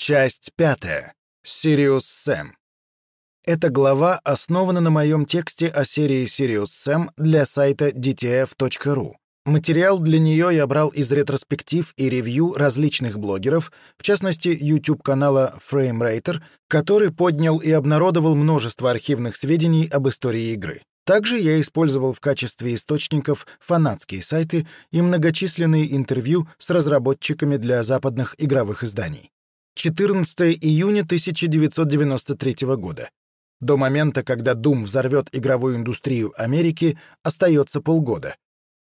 Часть пятая. Сириус Сэм. Эта глава основана на моем тексте о серии Sirius Sam для сайта dtf.ru. Материал для нее я брал из ретроспектив и ревью различных блогеров, в частности, YouTube-канала FrameRater, который поднял и обнародовал множество архивных сведений об истории игры. Также я использовал в качестве источников фанатские сайты и многочисленные интервью с разработчиками для западных игровых изданий. 14 июня 1993 года. До момента, когда Doom взорвет игровую индустрию Америки, остается полгода.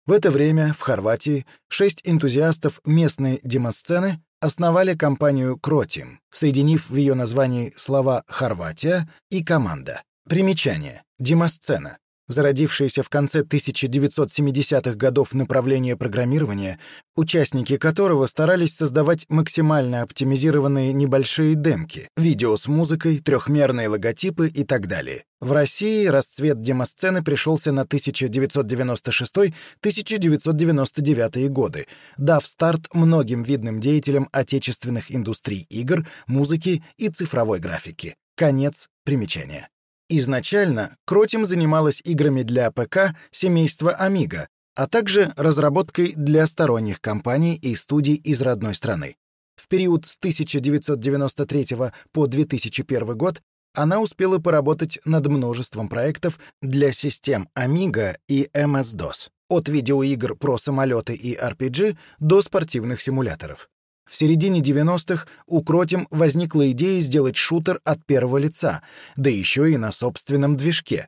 В это время в Хорватии шесть энтузиастов местной демосцены основали компанию Croteam, соединив в ее названии слова «Хорватия» и «команда». Примечание. Демосцена зародившееся в конце 1970-х годов направление программирования, участники которого старались создавать максимально оптимизированные небольшие демки, видео с музыкой, трехмерные логотипы и так далее. В России расцвет демосцены пришелся на 1996-1999 годы, дав старт многим видным деятелям отечественных индустрий игр, музыки и цифровой графики. Конец примечания. Изначально Croteam занималась играми для ПК семейства Amiga, а также разработкой для сторонних компаний и студий из родной страны. В период с 1993 по 2001 год она успела поработать над множеством проектов для систем Amiga и MS-DOS, от видеоигр про самолеты и RPG до спортивных симуляторов. В середине 90-х у Croteam возникла идея сделать шутер от первого лица, да еще и на собственном движке.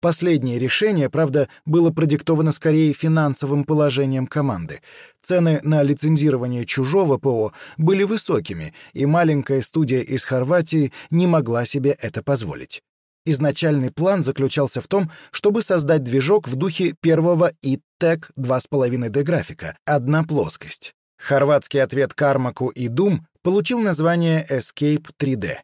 Последнее решение, правда, было продиктовано скорее финансовым положением команды. Цены на лицензирование чужого ПО были высокими, и маленькая студия из Хорватии не могла себе это позволить. Изначальный план заключался в том, чтобы создать движок в духе первого ИТТЕК 2,5D графика, одна плоскость. Хорватский ответ Кармаку и Doom получил название Escape 3D.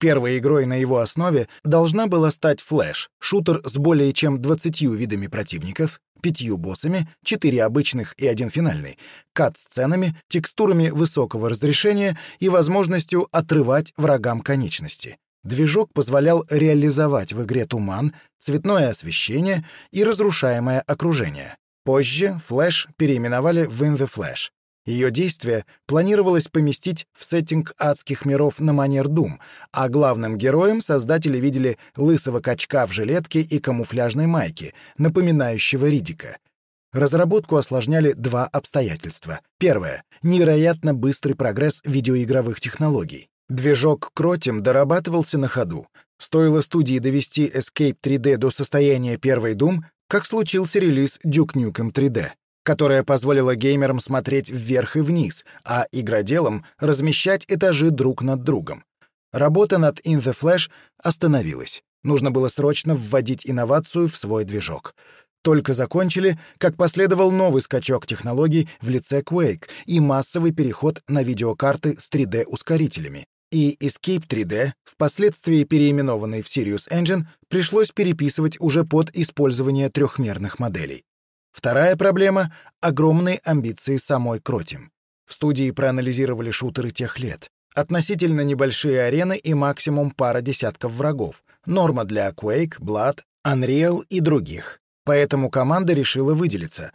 Первой игрой на его основе должна была стать Flash, шутер с более чем 20 видами противников, пятью боссами, четыре обычных и один финальный, кат-сценами, текстурами высокого разрешения и возможностью отрывать врагам конечности. Движок позволял реализовать в игре туман, цветное освещение и разрушаемое окружение. Позже Flash переименовали в In the Flash. Ее действие планировалось поместить в сеттинг адских миров на манер Doom, а главным героем создатели видели лысого качка в жилетке и камуфляжной майке, напоминающего Ридика. Разработку осложняли два обстоятельства. Первое — невероятно быстрый прогресс видеоигровых технологий. Движок Croteam дорабатывался на ходу. Стоило студии довести S-Cape 3D до состояния первой Doom, как случился релиз Duke Nukem 3D которая позволила геймерам смотреть вверх и вниз, а игроделам размещать этажи друг над другом. Работа над In the Flesh остановилась. Нужно было срочно вводить инновацию в свой движок. Только закончили, как последовал новый скачок технологий в лице Quake и массовый переход на видеокарты с 3D-ускорителями. И S-Cape 3D, впоследствии переименованный в Serious Engine, пришлось переписывать уже под использование трехмерных моделей. Вторая проблема — огромные амбиции самой Croteam. В студии проанализировали шутеры тех лет. Относительно небольшие арены и максимум пара десятков врагов. Норма для Quake, Blood, Unreal и других. Поэтому команда решила выделиться.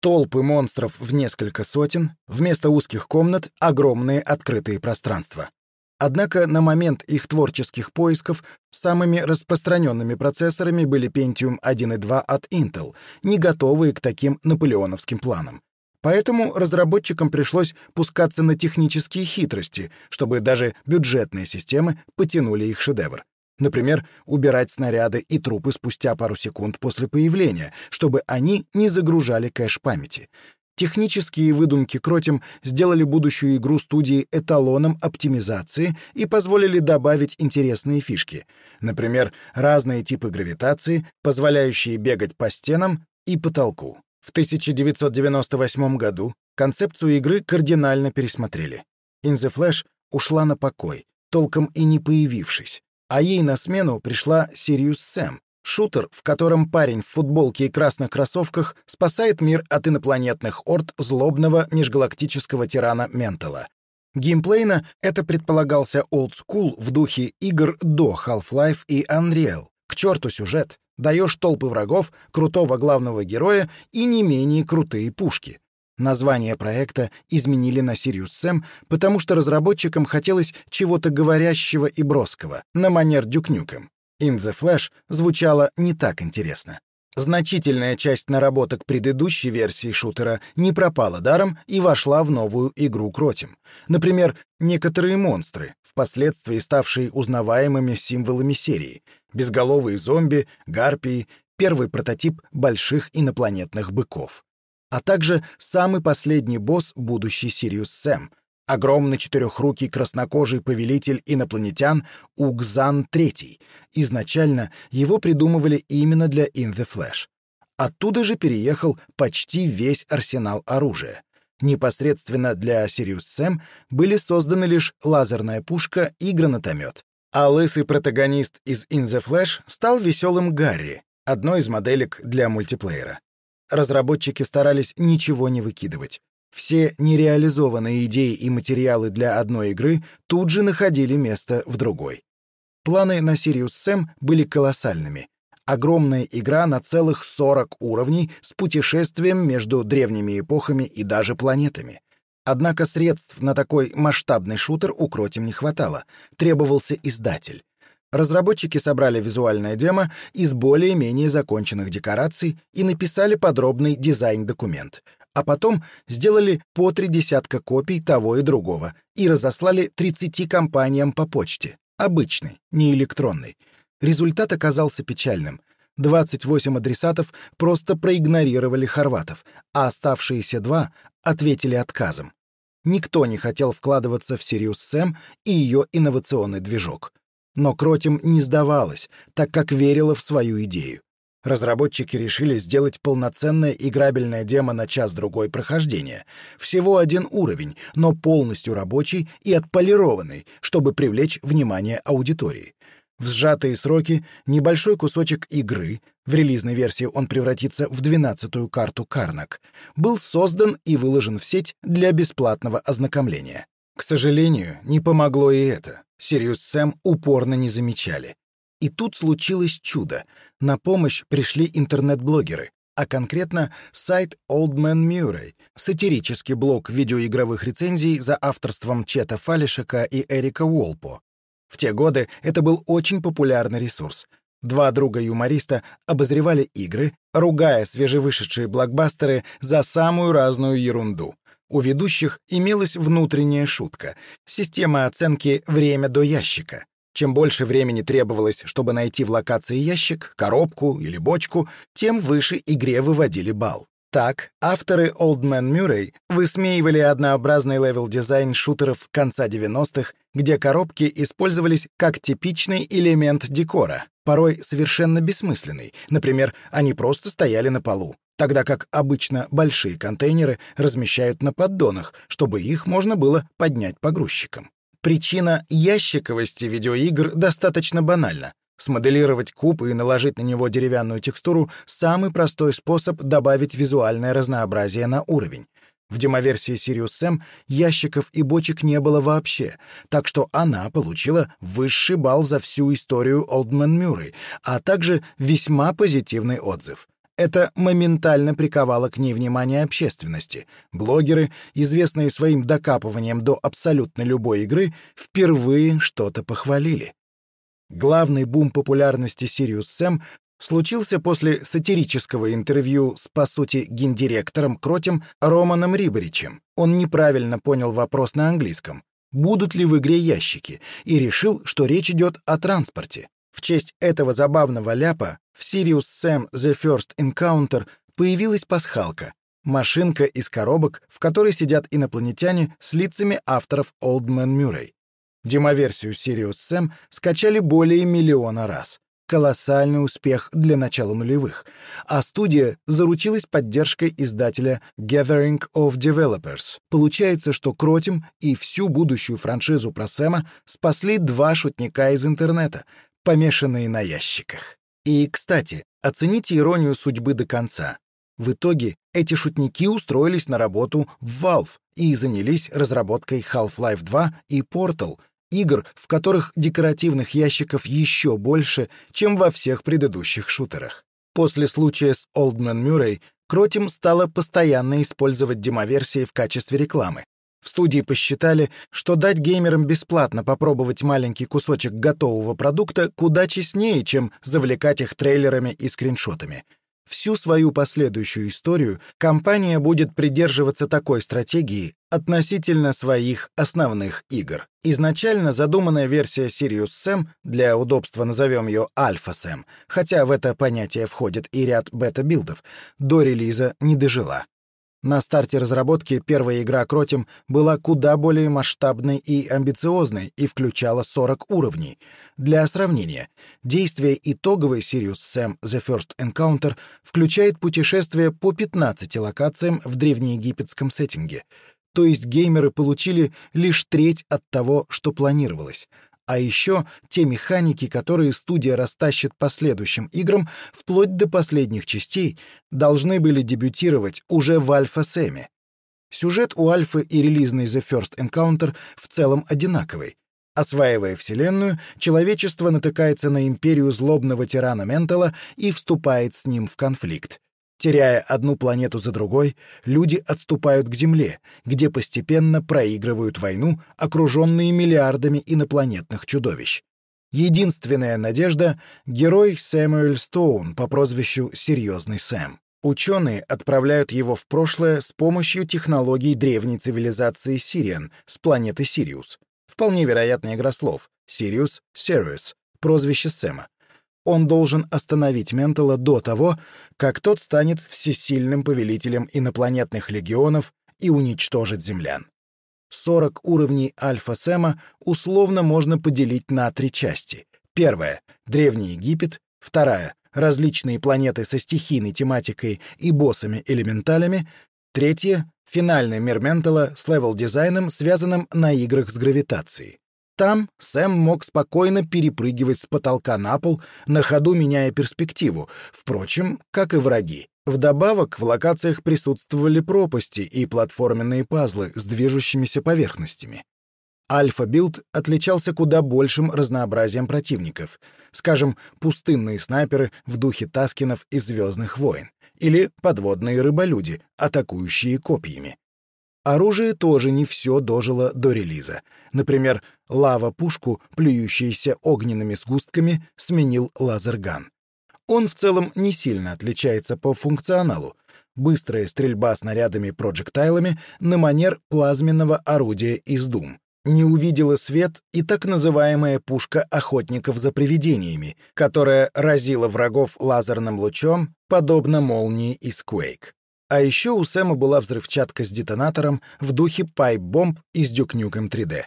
Толпы монстров в несколько сотен, вместо узких комнат — огромные открытые пространства. Однако на момент их творческих поисков самыми распространенными процессорами были Pentium 1 и 2 от Intel, не готовые к таким наполеоновским планам. Поэтому разработчикам пришлось пускаться на технические хитрости, чтобы даже бюджетные системы потянули их шедевр. Например, убирать снаряды и трупы спустя пару секунд после появления, чтобы они не загружали кэш памяти. Технические выдумки Croteam сделали будущую игру студии эталоном оптимизации и позволили добавить интересные фишки. Например, разные типы гравитации, позволяющие бегать по стенам и потолку. В 1998 году концепцию игры кардинально пересмотрели. In the Flash ушла на покой, толком и не появившись, а ей на смену пришла Sirius Sam, Шутер, в котором парень в футболке и красных кроссовках спасает мир от инопланетных орд злобного межгалактического тирана Ментала. Геймплейно это предполагался олдскул в духе игр до Half-Life и Unreal. К черту сюжет. Даешь толпы врагов, крутого главного героя и не менее крутые пушки. Название проекта изменили на Serious Sam, потому что разработчикам хотелось чего-то говорящего и броского, на манер Duke Nukem. In the Flesh звучало не так интересно. Значительная часть наработок предыдущей версии шутера не пропала даром и вошла в новую игру Croteam. Например, некоторые монстры, впоследствии ставшие узнаваемыми символами серии, безголовые зомби, гарпии, первый прототип больших инопланетных быков. А также самый последний босс будущий Сириус Сэм — Огромный четырехрукий краснокожий повелитель инопланетян Угзан III. Изначально его придумывали именно для In the Flash. Оттуда же переехал почти весь арсенал оружия. Непосредственно для Sirius Sam были созданы лишь лазерная пушка и гранатомет. А лысый протагонист из In the Flash стал веселым Гарри, одной из моделек для мультиплеера. Разработчики старались ничего не выкидывать. Все нереализованные идеи и материалы для одной игры тут же находили место в другой. Планы на Sirius Sam были колоссальными. Огромная игра на целых 40 уровней с путешествием между древними эпохами и даже планетами. Однако средств на такой масштабный шутер у Croteam не хватало. Требовался издатель. Разработчики собрали визуальное демо из более-менее законченных декораций и написали подробный дизайн-документ а потом сделали по три десятка копий того и другого и разослали 30 компаниям по почте, обычной, не электронной. Результат оказался печальным. 28 адресатов просто проигнорировали хорватов, а оставшиеся два ответили отказом. Никто не хотел вкладываться в Serious Sam и ее инновационный движок. Но Croteam не сдавалась, так как верила в свою идею. Разработчики решили сделать полноценное играбельное демо на час-другой прохождения. Всего один уровень, но полностью рабочий и отполированный, чтобы привлечь внимание аудитории. В сжатые сроки небольшой кусочек игры, в релизной версии он превратится в двенадцатую карту Карнак, был создан и выложен в сеть для бесплатного ознакомления. К сожалению, не помогло и это. Сириус Сэм упорно не замечали. И тут случилось чудо. На помощь пришли интернет-блогеры, а конкретно сайт Old Man Murray, сатирический блог видеоигровых рецензий за авторством Чета Фалишека и Эрика Уолпо. В те годы это был очень популярный ресурс. Два друга-юмориста обозревали игры, ругая свежевышедшие блокбастеры за самую разную ерунду. У ведущих имелась внутренняя шутка — система оценки «время до ящика». Чем больше времени требовалось, чтобы найти в локации ящик, коробку или бочку, тем выше игре выводили балл. Так, авторы Old Man Murray высмеивали однообразный левел-дизайн шутеров конца 90-х, где коробки использовались как типичный элемент декора, порой совершенно бессмысленный. Например, они просто стояли на полу, тогда как обычно большие контейнеры размещают на поддонах, чтобы их можно было поднять погрузчиком. Причина ящиковости видеоигр достаточно банальна. Смоделировать куб и наложить на него деревянную текстуру — самый простой способ добавить визуальное разнообразие на уровень. В демоверсии Sirius Sam ящиков и бочек не было вообще, так что она получила высший балл за всю историю Олдман Мюррей, а также весьма позитивный отзыв. Это моментально приковало к ней внимание общественности. Блогеры, известные своим докапыванием до абсолютно любой игры, впервые что-то похвалили. Главный бум популярности Sirius Sam случился после сатирического интервью с, по сути, гендиректором Кротем Романом Риборичем. Он неправильно понял вопрос на английском. Будут ли в игре ящики? И решил, что речь идет о транспорте. В честь этого забавного ляпа в Serious Sam The First Encounter появилась пасхалка — машинка из коробок, в которой сидят инопланетяне с лицами авторов Old Man Murray. Демоверсию Serious Sam скачали более миллиона раз. Колоссальный успех для начала нулевых. А студия заручилась поддержкой издателя Gathering of Developers. Получается, что Croteam и всю будущую франшизу про Сэма спасли два шутника из интернета, помешанные на ящиках. И, кстати, оцените иронию судьбы до конца. В итоге эти шутники устроились на работу в Valve и занялись разработкой Half-Life 2 и Portal, игр, в которых декоративных ящиков еще больше, чем во всех предыдущих шутерах. После случая с Old Man Murray Croteam стала постоянно использовать демоверсии в качестве рекламы. В студии посчитали, что дать геймерам бесплатно попробовать маленький кусочек готового продукта куда честнее, чем завлекать их трейлерами и скриншотами. Всю свою последующую историю компания будет придерживаться такой стратегии относительно своих основных игр. Изначально задуманная версия Serious Sam, для удобства назовем ее Alpha Sam, хотя в это понятие входит и ряд бета-билдов, до релиза не дожила. На старте разработки первая игра Croteam была куда более масштабной и амбициозной и включала 40 уровней. Для сравнения, действие итоговой Sirius Sam The First Encounter включает путешествие по 15 локациям в древнеегипетском сеттинге. То есть геймеры получили лишь треть от того, что планировалось — а еще те механики, которые студия растащит по следующим играм, вплоть до последних частей, должны были дебютировать уже в Альфа-Сэме. Сюжет у Альфы и релизный The First Encounter в целом одинаковый. Осваивая Вселенную, человечество натыкается на империю злобного тирана Ментала и вступает с ним в конфликт. Теряя одну планету за другой, люди отступают к Земле, где постепенно проигрывают войну, окруженные миллиардами инопланетных чудовищ. Единственная надежда — герой Сэмюэль Стоун по прозвищу «Серьезный Сэм». Ученые отправляют его в прошлое с помощью технологий древней цивилизации Сириан с планеты Сириус. Вполне вероятная игра слов. Сириус — Сириус, прозвище Сэма он должен остановить Ментала до того, как тот станет всесильным повелителем инопланетных легионов и уничтожит землян. 40 уровней Альфа-Сэма условно можно поделить на три части. Первая — Древний Египет, вторая — различные планеты со стихийной тематикой и боссами-элементалями, третья — финальный мир Ментала с левел-дизайном, связанным на играх с гравитацией. Там Сэм мог спокойно перепрыгивать с потолка на пол, на ходу меняя перспективу, впрочем, как и враги. Вдобавок, в локациях присутствовали пропасти и платформенные пазлы с движущимися поверхностями. Альфа-билд отличался куда большим разнообразием противников. Скажем, пустынные снайперы в духе Таскенов из «Звездных войн» или подводные рыболюди, атакующие копьями. Оружие тоже не все дожило до релиза. Например, лава-пушку, плюющаяся огненными сгустками, сменил лазерган. Он в целом не сильно отличается по функционалу. Быстрая стрельба снарядами-проджектайлами на манер плазменного орудия из Дум. Не увидела свет и так называемая пушка охотников за привидениями, которая разила врагов лазерным лучом, подобно молнии из Quake. А еще у Сэма была взрывчатка с детонатором в духе пайп-бомб из Nukem 3D.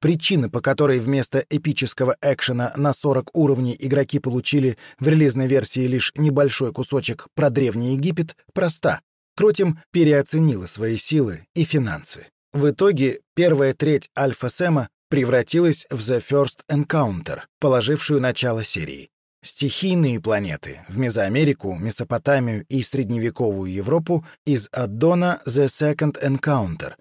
Причина, по которой вместо эпического экшена на 40 уровней игроки получили в релизной версии лишь небольшой кусочек про Древний Египет, проста. Croteam переоценила свои силы и финансы. В итоге первая треть Альфа Сэма превратилась в The First Encounter, положившую начало серии. Стихийные планеты в Мезоамерику, Месопотамию и средневековую Европу из аддона The Second Encounter.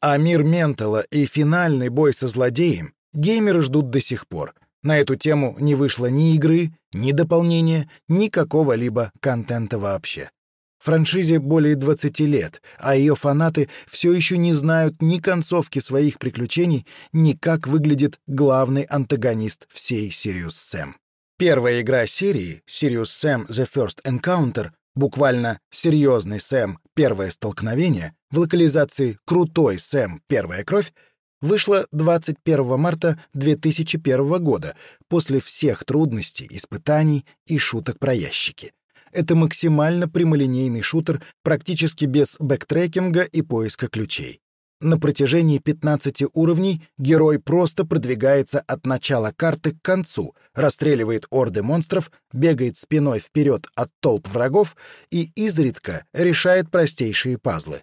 А мир Ментала и финальный бой со злодеем геймеры ждут до сих пор. На эту тему не вышло ни игры, ни дополнения, ни какого-либо контента вообще. Франшизе более 20 лет, а ее фанаты все еще не знают ни концовки своих приключений, ни как выглядит главный антагонист всей Serious Sam. Первая игра серии, Serious Sam The First Encounter, буквально «Серьезный Сэм. Первое столкновение», в локализации «Крутой Сэм. Первая кровь», вышла 21 марта 2001 года после всех трудностей, испытаний и шуток про ящики. Это максимально прямолинейный шутер, практически без бэктрекинга и поиска ключей. На протяжении 15 уровней герой просто продвигается от начала карты к концу, расстреливает орды монстров, бегает спиной вперед от толп врагов и изредка решает простейшие пазлы.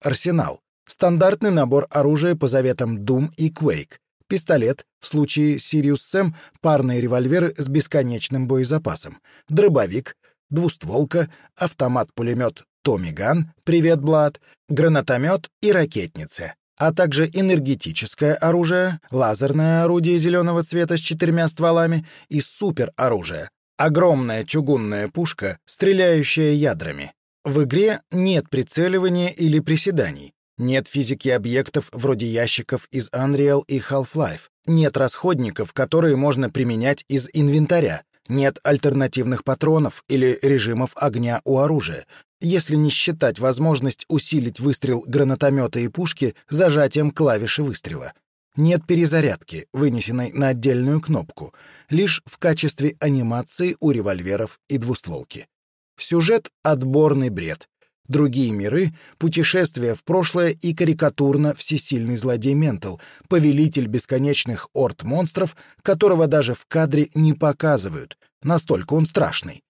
Арсенал. Стандартный набор оружия по заветам Doom и Quake. Пистолет, в случае Sirius Sam парные револьверы с бесконечным боезапасом. Дробовик, двустволка, автомат-пулемет Томми Ган, привет, Блад, гранатомет и ракетницы, а также энергетическое оружие, лазерное орудие зеленого цвета с четырьмя стволами и супероружие, огромная чугунная пушка, стреляющая ядрами. В игре нет прицеливания или приседаний, нет физики объектов вроде ящиков из Unreal и Half-Life, нет расходников, которые можно применять из инвентаря, нет альтернативных патронов или режимов огня у оружия, если не считать возможность усилить выстрел гранатомета и пушки зажатием клавиши выстрела. Нет перезарядки, вынесенной на отдельную кнопку, лишь в качестве анимации у револьверов и двустволки. Сюжет — отборный бред. Другие миры, путешествия в прошлое и карикатурно всесильный злодей Ментал, повелитель бесконечных орд монстров, которого даже в кадре не показывают, настолько он страшный.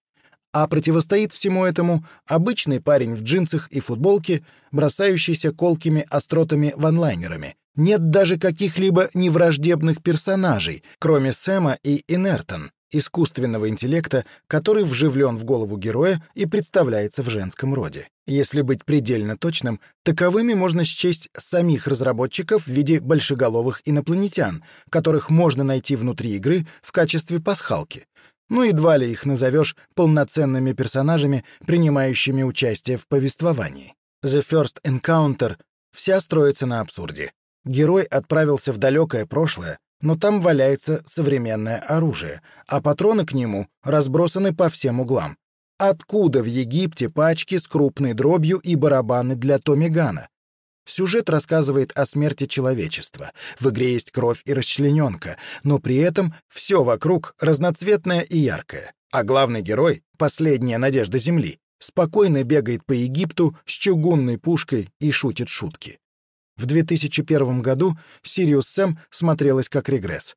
А противостоит всему этому обычный парень в джинсах и футболке, бросающийся колкими остротами ванлайнерами. Нет даже каких-либо невраждебных персонажей, кроме Сэма и Инертон, искусственного интеллекта, который вживлен в голову героя и представляется в женском роде. Если быть предельно точным, таковыми можно счесть самих разработчиков в виде большеголовых инопланетян, которых можно найти внутри игры в качестве пасхалки. Ну, едва ли их назовешь полноценными персонажами, принимающими участие в повествовании. The First Encounter вся строится на абсурде. Герой отправился в далекое прошлое, но там валяется современное оружие, а патроны к нему разбросаны по всем углам. Откуда в Египте пачки с крупной дробью и барабаны для Томигана? Сюжет рассказывает о смерти человечества. В игре есть кровь и расчлененка, но при этом все вокруг разноцветное и яркое. А главный герой, последняя надежда Земли, спокойно бегает по Египту с чугунной пушкой и шутит шутки. В 2001 году Sirius Sam смотрелась как регресс.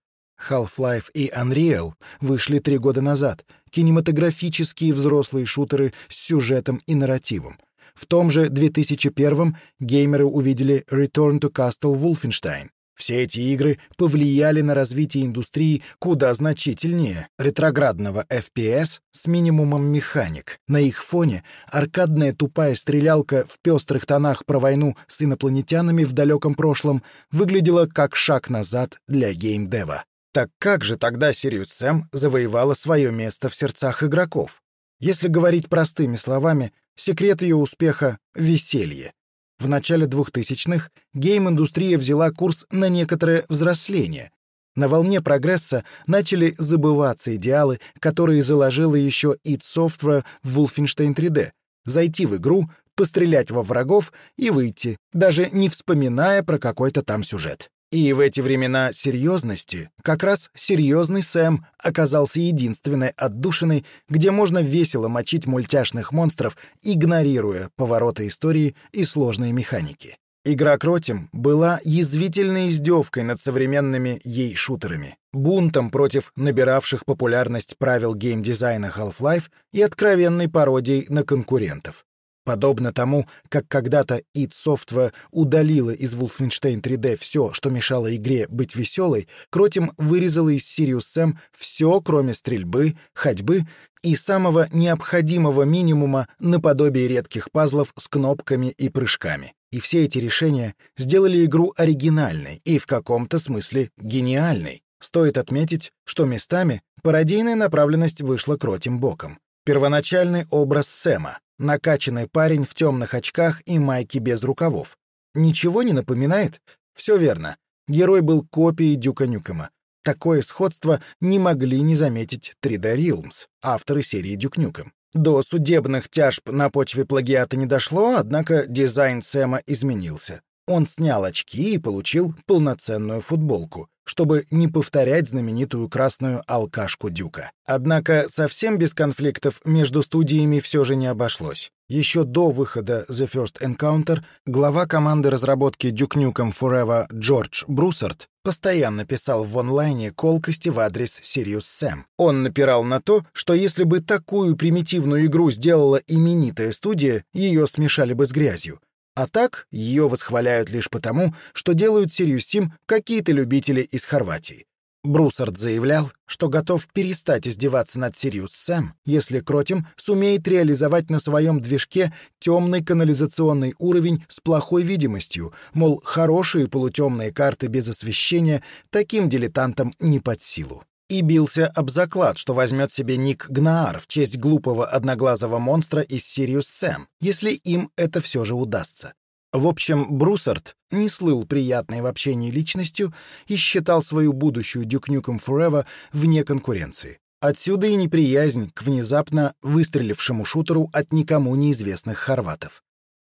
Half-Life и Unreal вышли три года назад, кинематографические взрослые шутеры с сюжетом и нарративом. В том же 2001 геймеры увидели Return to Castle Wolfenstein, все эти игры повлияли на развитие индустрии куда значительнее ретроградного FPS с минимумом механик. На их фоне аркадная тупая стрелялка в пестрых тонах про войну с инопланетянами в далеком прошлом выглядела как шаг назад для геймдева. Так как же тогда Sirius Sam завоевала свое место в сердцах игроков? Если говорить простыми словами, секрет ее успеха — веселье. В начале 2000-х гейм-индустрия взяла курс на некоторое взросление. На волне прогресса начали забываться идеалы, которые заложила еще id Software в Wolfenstein 3D. Зайти в игру, пострелять во врагов и выйти, даже не вспоминая про какой-то там сюжет. И в эти времена серьезности как раз серьезный Сэм оказался единственной отдушиной, где можно весело мочить мультяшных монстров, игнорируя повороты истории и сложные механики. Игра Croteam была язвительной издевкой над современными ей шутерами, бунтом против набиравших популярность правил геймдизайна Half-Life и откровенной пародией на конкурентов. Подобно тому, как когда-то id Software удалила из Wolfenstein 3D все, что мешало игре быть веселой, Croteam вырезала из Serious Sam все, кроме стрельбы, ходьбы и самого необходимого минимума наподобие редких пазлов с кнопками и прыжками. И все эти решения сделали игру оригинальной и в каком-то смысле гениальной. Стоит отметить, что местами пародийная направленность вышла кротим боком. Первоначальный образ Сэма, Накачанный парень в темных очках и майке без рукавов. Ничего не напоминает? Все верно. Герой был копией Дюка Нюкема. Такое сходство не могли не заметить 3D Realms, авторы серии Дюк Нюкем. До судебных тяжб на почве плагиата не дошло, однако дизайн Сэма изменился. Он снял очки и получил полноценную футболку, чтобы не повторять знаменитую красную алкашку Дюка. Однако совсем без конфликтов между студиями все же не обошлось. Еще до выхода The First Encounter глава команды разработки Duke Nukem Forever Джордж Бруссард постоянно писал в онлайне колкости в адрес Sirius Sam. Он напирал на то, что если бы такую примитивную игру сделала именитая студия, ее смешали бы с грязью. А так, ее восхваляют лишь потому, что делают Serious Sam какие-то любители из Хорватии. Брусард заявлял, что готов перестать издеваться над Serious Sam, если Croteam сумеет реализовать на своем движке темный канализационный уровень с плохой видимостью, мол, хорошие полутемные карты без освещения таким дилетантам не под силу. И бился об заклад, что возьмет себе ник Гнаар в честь глупого одноглазого монстра из Serious Sam, если им это все же удастся. В общем, Брусард не слыл приятной в общении личностью и считал свою будущую Nukem Forever вне конкуренции. Отсюда и неприязнь к внезапно выстрелившему шутеру от никому неизвестных хорватов.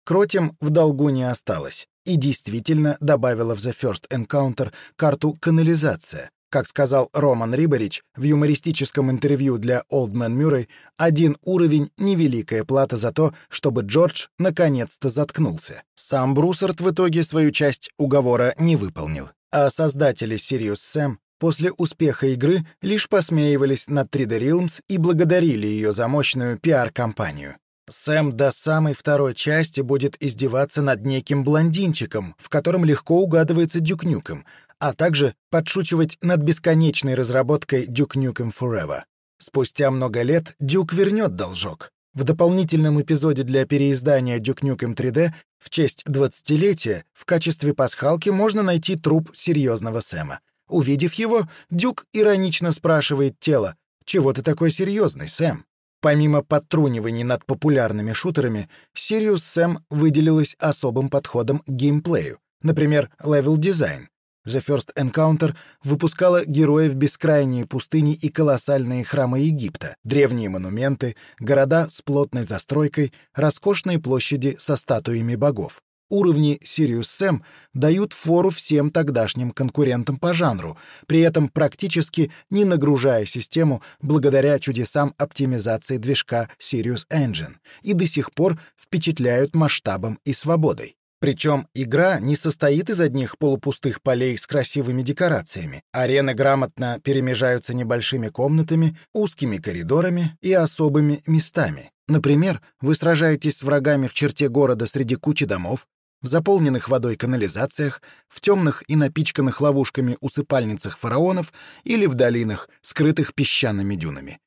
Croteam в долгу не осталось и действительно добавила в The First Encounter карту «Канализация», как сказал Роман Рибарич в юмористическом интервью для Old Man Murray, один уровень — невеликая плата за то, чтобы Джордж наконец-то заткнулся. Сам Брусард в итоге свою часть уговора не выполнил, а создатели Serious Sam после успеха игры лишь посмеивались над 3D Realms и благодарили ее за мощную пиар-компанию. Сэм до самой второй части будет издеваться над неким блондинчиком, в котором легко угадывается Дюкнюком, а также подшучивать над бесконечной разработкой Duke Nukem Forever. Спустя много лет Дюк вернет должок. В дополнительном эпизоде для переиздания Duke Nukem 3D в честь 20-летия в качестве пасхалки можно найти труп серьезного Сэма. Увидев его, Дюк иронично спрашивает тело, «Чего ты такой серьезный, Сэм?» Помимо подтруниваний над популярными шутерами, Serious Sam выделилась особым подходом к геймплею, например, левел-дизайн. The First Encounter выпускала героя в бескрайние пустыни и колоссальные храмы Египта, древние монументы, города с плотной застройкой, роскошные площади со статуями богов. Уровни Serious Sam дают фору всем тогдашним конкурентам по жанру, при этом практически не нагружая систему благодаря чудесам оптимизации движка Sirius Engine, и до сих пор впечатляют масштабом и свободой. Причем игра не состоит из одних полупустых полей с красивыми декорациями. Арены грамотно перемежаются небольшими комнатами, узкими коридорами и особыми местами. Например, вы сражаетесь с врагами в черте города среди кучи домов, в заполненных водой канализациях, в темных и напичканных ловушками усыпальницах фараонов или в долинах, скрытых песчаными дюнами.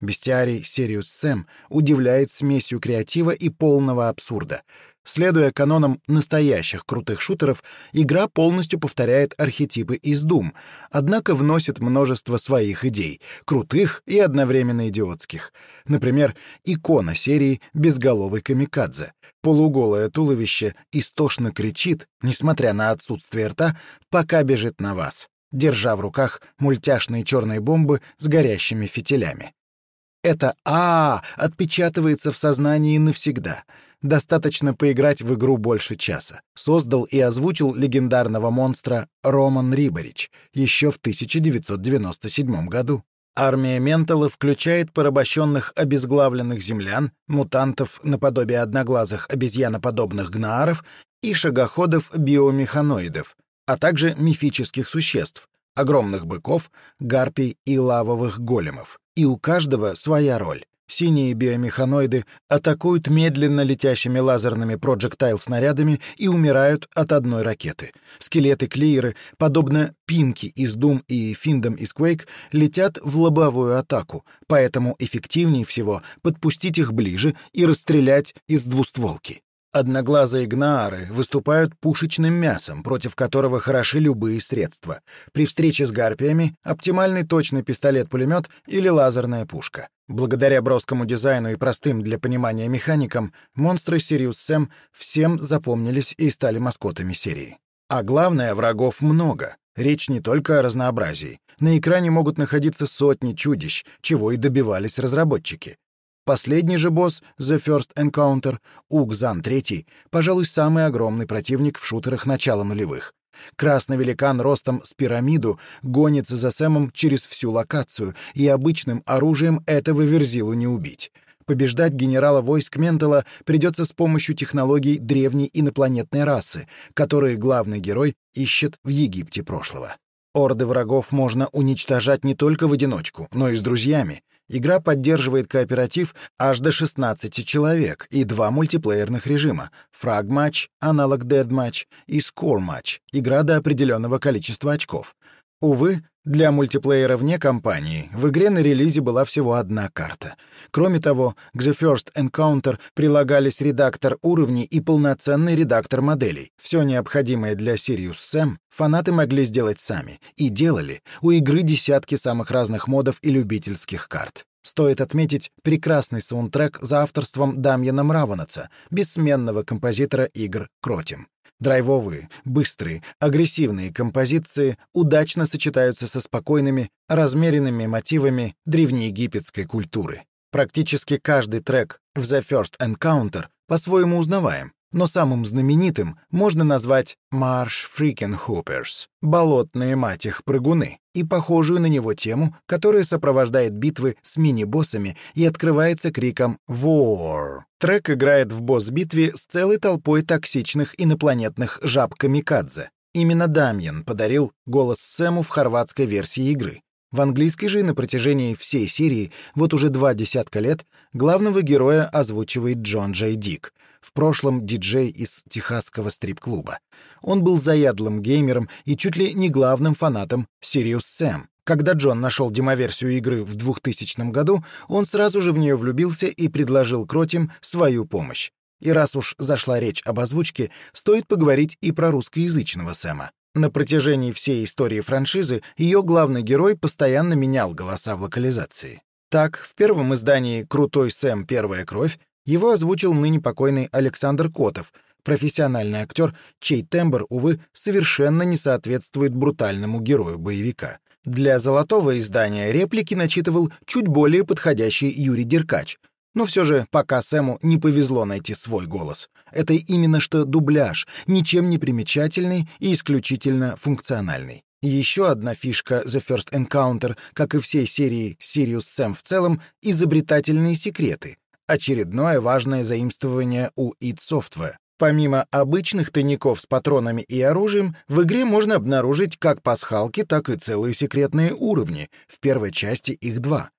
Бестиарий Сириус Сэм удивляет смесью креатива и полного абсурда. Следуя канонам настоящих крутых шутеров, игра полностью повторяет архетипы из Doom, однако вносит множество своих идей, крутых и одновременно идиотских. Например, икона серии «Безголовый камикадзе». Полуголое туловище истошно кричит, несмотря на отсутствие рта, пока бежит на вас, держа в руках мультяшные черные бомбы с горящими фитилями. Это «А» отпечатывается в сознании навсегда. Достаточно поиграть в игру больше часа. Создал и озвучил легендарного монстра Роман Рибарич еще в 1997 году. Армия Ментала включает порабощенных обезглавленных землян, мутантов наподобие одноглазых обезьяноподобных гнааров и шагоходов-биомеханоидов, а также мифических существ, огромных быков, гарпий и лавовых големов и у каждого своя роль. Синие биомеханоиды атакуют медленно летящими лазерными проджектайл-снарядами и умирают от одной ракеты. Скелеты-клиеры, подобно Пинки из Doom и Финдам из Quake, летят в лобовую атаку, поэтому эффективнее всего подпустить их ближе и расстрелять из двустволки. Одноглазые гнаары выступают пушечным мясом, против которого хороши любые средства. При встрече с гарпиями — оптимальный точный пистолет-пулемет или лазерная пушка. Благодаря броскому дизайну и простым для понимания механикам, монстры Sirius Sam всем запомнились и стали маскотами серии. А главное, врагов много. Речь не только о разнообразии. На экране могут находиться сотни чудищ, чего и добивались разработчики. Последний же босс, The First Encounter, Угзан III, пожалуй, самый огромный противник в шутерах начала нулевых. Красный великан ростом с пирамиду гонится за Сэмом через всю локацию, и обычным оружием этого верзилу не убить. Побеждать генерала войск Ментала придется с помощью технологий древней инопланетной расы, которые главный герой ищет в Египте прошлого. Орды врагов можно уничтожать не только в одиночку, но и с друзьями. Игра поддерживает кооператив аж до 16 человек и два мультиплеерных режима — fragmatch, аналог deathmatch и scorematch, игра до определенного количества очков. Увы, Для мультиплеера вне кампании в игре на релизе была всего одна карта. Кроме того, к The First Encounter прилагались редактор уровней и полноценный редактор моделей. Все необходимое для Serious Sam фанаты могли сделать сами. И делали. У игры десятки самых разных модов и любительских карт. Стоит отметить прекрасный саундтрек за авторством Дамьяна Мравунаца, бессменного композитора игр Croteam. Драйвовые, быстрые, агрессивные композиции удачно сочетаются со спокойными, размеренными мотивами древнеегипетской культуры. Практически каждый трек в The First Encounter по-своему узнаваем, но самым знаменитым можно назвать «Marsh Freaking Hoopers» — «Болотные мать их прыгуны» и похожую на него тему, которая сопровождает битвы с мини-боссами и открывается криком «War». Трек играет в босс-битве с целой толпой токсичных инопланетных жаб-камикадзе. Именно Дамьян подарил голос Сэму в хорватской версии игры. В английской же на протяжении всей серии, вот уже два десятка лет, главного героя озвучивает Джон Джей Дик, в прошлом диджей из техасского стрип-клуба. Он был заядлым геймером и чуть ли не главным фанатом Serious Sam. Когда Джон нашел демоверсию игры в 2000 году, он сразу же в нее влюбился и предложил Croteam свою помощь. И раз уж зашла речь об озвучке, стоит поговорить и про русскоязычного Сэма. На протяжении всей истории франшизы ее главный герой постоянно менял голоса в локализации. Так, в первом издании «Крутой Сэм. Первая кровь» его озвучил ныне покойный Александр Котов, профессиональный актер, чей тембр, увы, совершенно не соответствует брутальному герою боевика. Для золотого издания реплики начитывал чуть более подходящий Юрий Деркач, но все же пока Сэму не повезло найти свой голос. Это именно что дубляж, ничем не примечательный и исключительно функциональный. еще одна фишка The First Encounter, как и всей серии Sirius Sam в целом, изобретательные секреты. Очередное важное заимствование у id Software. Помимо обычных тайников с патронами и оружием, в игре можно обнаружить как пасхалки, так и целые секретные уровни, в первой части их два.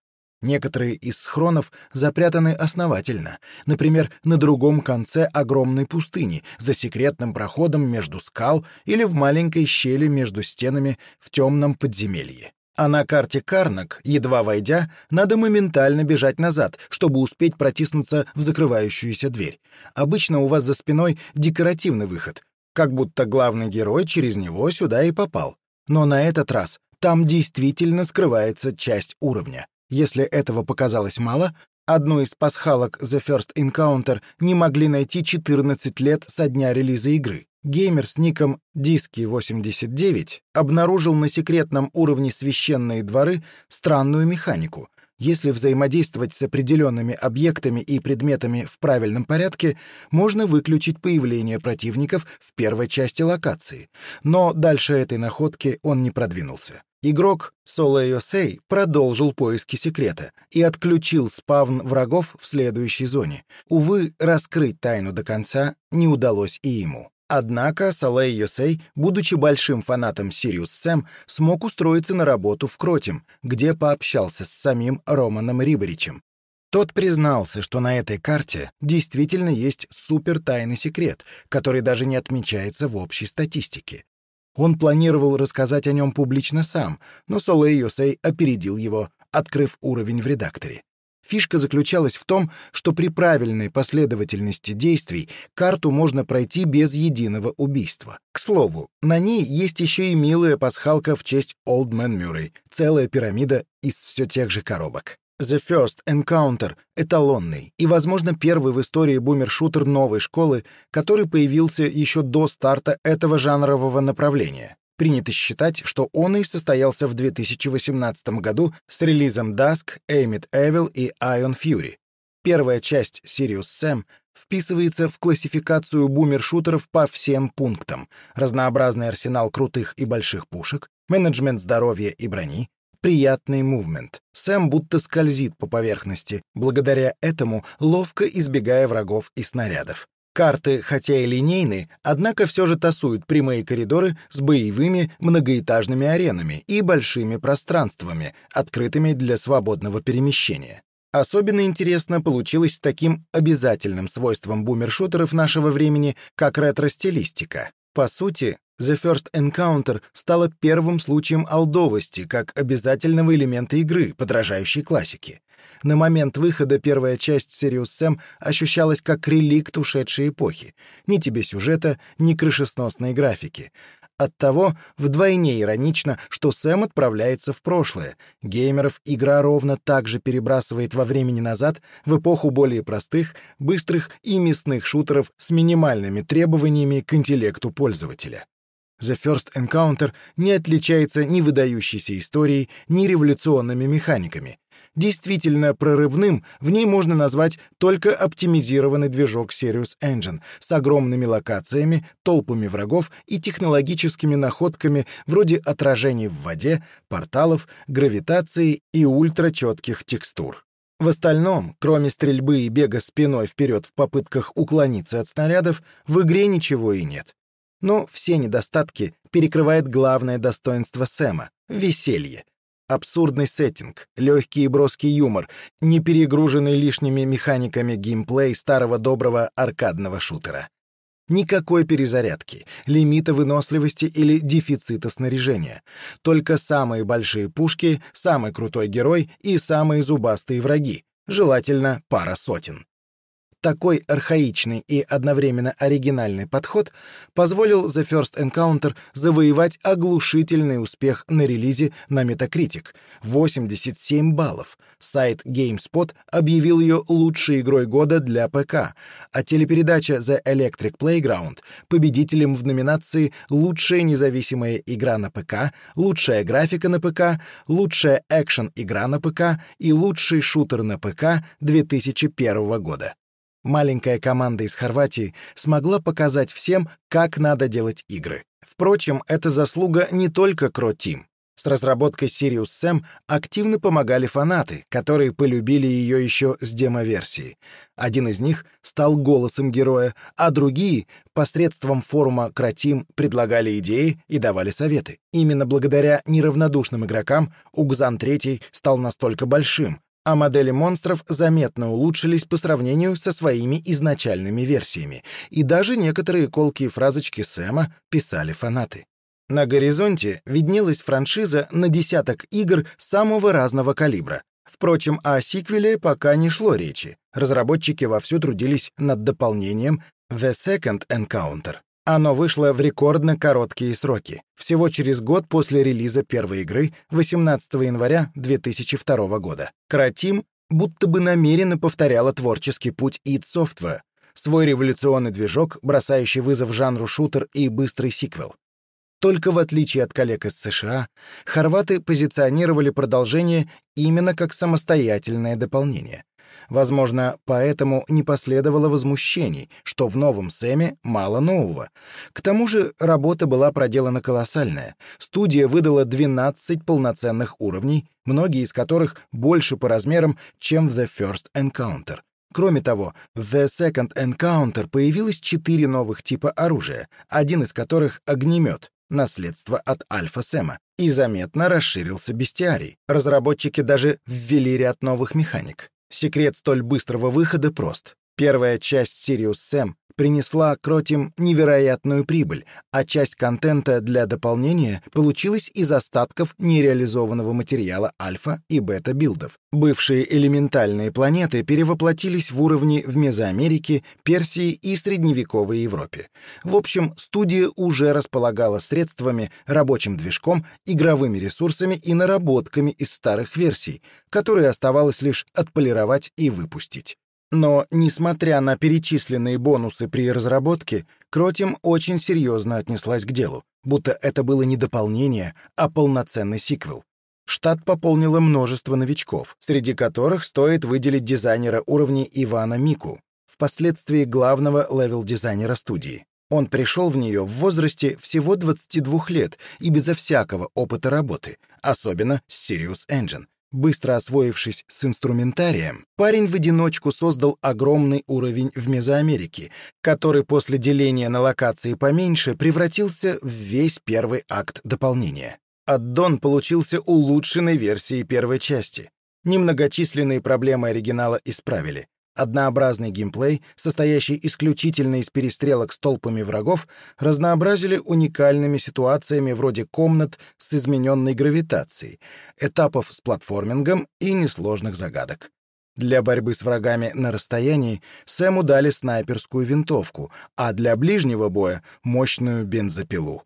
Некоторые из схронов запрятаны основательно, например, на другом конце огромной пустыни, за секретным проходом между скал или в маленькой щели между стенами в темном подземелье. А на карте Карнак, едва войдя, надо моментально бежать назад, чтобы успеть протиснуться в закрывающуюся дверь. Обычно у вас за спиной декоративный выход, как будто главный герой через него сюда и попал. Но на этот раз там действительно скрывается часть уровня. Если этого показалось мало, одну из пасхалок The First Encounter не могли найти 14 лет со дня релиза игры. Геймер с ником Диски89 обнаружил на секретном уровне священные дворы странную механику. Если взаимодействовать с определенными объектами и предметами в правильном порядке, можно выключить появление противников в первой части локации. Но дальше этой находки он не продвинулся. Игрок Yosei продолжил поиски секрета и отключил спавн врагов в следующей зоне. Увы, раскрыть тайну до конца не удалось и ему. Однако Solais Yosei, будучи большим фанатом Serious Sam, смог устроиться на работу в Croteam, где пообщался с самим Романом Рибаричем. Тот признался, что на этой карте действительно есть супертайный секрет, который даже не отмечается в общей статистике. Он планировал рассказать о нем публично сам, но Солей Йосей опередил его, открыв уровень в редакторе. Фишка заключалась в том, что при правильной последовательности действий карту можно пройти без единого убийства. К слову, на ней есть еще и милая пасхалка в честь Man Murray, целая пирамида из все тех же коробок. The First Encounter — эталонный и, возможно, первый в истории бумер-шутер новой школы, который появился еще до старта этого жанрового направления. Принято считать, что он и состоялся в 2018 году с релизом Dusk, Aim Evil и Ion Fury. Первая часть Sirius Sam вписывается в классификацию бумер-шутеров по всем пунктам. Разнообразный арсенал крутых и больших пушек, менеджмент здоровья и брони, приятный мувмент. Сэм будто скользит по поверхности, благодаря этому ловко избегая врагов и снарядов. Карты, хотя и линейны, однако все же тасуют прямые коридоры с боевыми многоэтажными аренами и большими пространствами, открытыми для свободного перемещения. Особенно интересно получилось с таким обязательным свойством бумершутеров нашего времени, как ретро-стилистика. По сути, The First Encounter стала первым случаем алдовости как обязательного элемента игры, подражающей классике. На момент выхода первая часть Sirius Sam ощущалась как реликт ушедшей эпохи. Ни тебе сюжета, ни крышесносной графики. Оттого вдвойне иронично, что Сэм отправляется в прошлое. Геймеров игра ровно так же перебрасывает во времени назад, в эпоху более простых, быстрых и мясных шутеров с минимальными требованиями к интеллекту пользователя. The First Encounter не отличается ни выдающейся историей, ни революционными механиками. Действительно прорывным в ней можно назвать только оптимизированный движок Sirius Engine с огромными локациями, толпами врагов и технологическими находками вроде отражений в воде, порталов, гравитации и ультрачетких текстур. В остальном, кроме стрельбы и бега спиной вперед в попытках уклониться от снарядов, в игре ничего и нет. Но все недостатки перекрывает главное достоинство Сэма — веселье. Абсурдный сеттинг, легкий и броский юмор, не перегруженный лишними механиками геймплей старого доброго аркадного шутера. Никакой перезарядки, лимита выносливости или дефицита снаряжения. Только самые большие пушки, самый крутой герой и самые зубастые враги. Желательно пара сотен. Такой архаичный и одновременно оригинальный подход позволил The First Encounter завоевать оглушительный успех на релизе на Metacritic — 87 баллов. Сайт GameSpot объявил ее лучшей игрой года для ПК, а телепередача The Electric Playground — победителем в номинации «Лучшая независимая игра на ПК», «Лучшая графика на ПК», «Лучшая экшен-игра на ПК» и «Лучший шутер на ПК» 2001 года. Маленькая команда из Хорватии смогла показать всем, как надо делать игры. Впрочем, это заслуга не только Crow Team. С разработкой Sirius Sam активно помогали фанаты, которые полюбили ее еще с демо-версии. Один из них стал голосом героя, а другие посредством форума Кратим предлагали идеи и давали советы. Именно благодаря неравнодушным игрокам Угзан 3 стал настолько большим, а модели монстров заметно улучшились по сравнению со своими изначальными версиями, и даже некоторые колкие фразочки Сэма писали фанаты. На горизонте виднелась франшиза на десяток игр самого разного калибра. Впрочем, о сиквеле пока не шло речи. Разработчики вовсю трудились над дополнением The Second Encounter. Оно вышло в рекордно короткие сроки, всего через год после релиза первой игры, 18 января 2002 года. Кратим будто бы намеренно повторяла творческий путь id Software, свой революционный движок, бросающий вызов жанру шутер и быстрый сиквел. Только в отличие от коллег из США, хорваты позиционировали продолжение именно как самостоятельное дополнение. Возможно, поэтому не последовало возмущений, что в новом Сэме мало нового. К тому же работа была проделана колоссальная. Студия выдала 12 полноценных уровней, многие из которых больше по размерам, чем The First Encounter. Кроме того, в The Second Encounter появилось четыре новых типа оружия, один из которых — огнемет, наследство от Альфа Сэма, и заметно расширился бестиарий. Разработчики даже ввели ряд новых механик. Секрет столь быстрого выхода прост. Первая часть Serious Sam принесла Croteam невероятную прибыль, а часть контента для дополнения получилась из остатков нереализованного материала альфа и бета-билдов. Бывшие элементальные планеты перевоплотились в уровни в Мезоамерике, Персии и средневековой Европе. В общем, студия уже располагала средствами, рабочим движком, игровыми ресурсами и наработками из старых версий, которые оставалось лишь отполировать и выпустить. Но, несмотря на перечисленные бонусы при разработке, Croteam очень серьезно отнеслась к делу, будто это было не дополнение, а полноценный сиквел. Штат пополнило множество новичков, среди которых стоит выделить дизайнера уровней Ивана Мику, впоследствии главного левел-дизайнера студии. Он пришел в нее в возрасте всего 22 лет и безо всякого опыта работы, особенно с Sirius Engine, Быстро освоившись с инструментарием, парень в одиночку создал огромный уровень в Мезоамерике, который после деления на локации поменьше превратился в весь первый акт дополнения. Аддон получился улучшенной версией первой части. Немногочисленные проблемы оригинала исправили. Однообразный геймплей, состоящий исключительно из перестрелок с толпами врагов, разнообразили уникальными ситуациями вроде комнат с измененной гравитацией, этапов с платформингом и несложных загадок. Для борьбы с врагами на расстоянии Сэму дали снайперскую винтовку, а для ближнего боя — мощную бензопилу.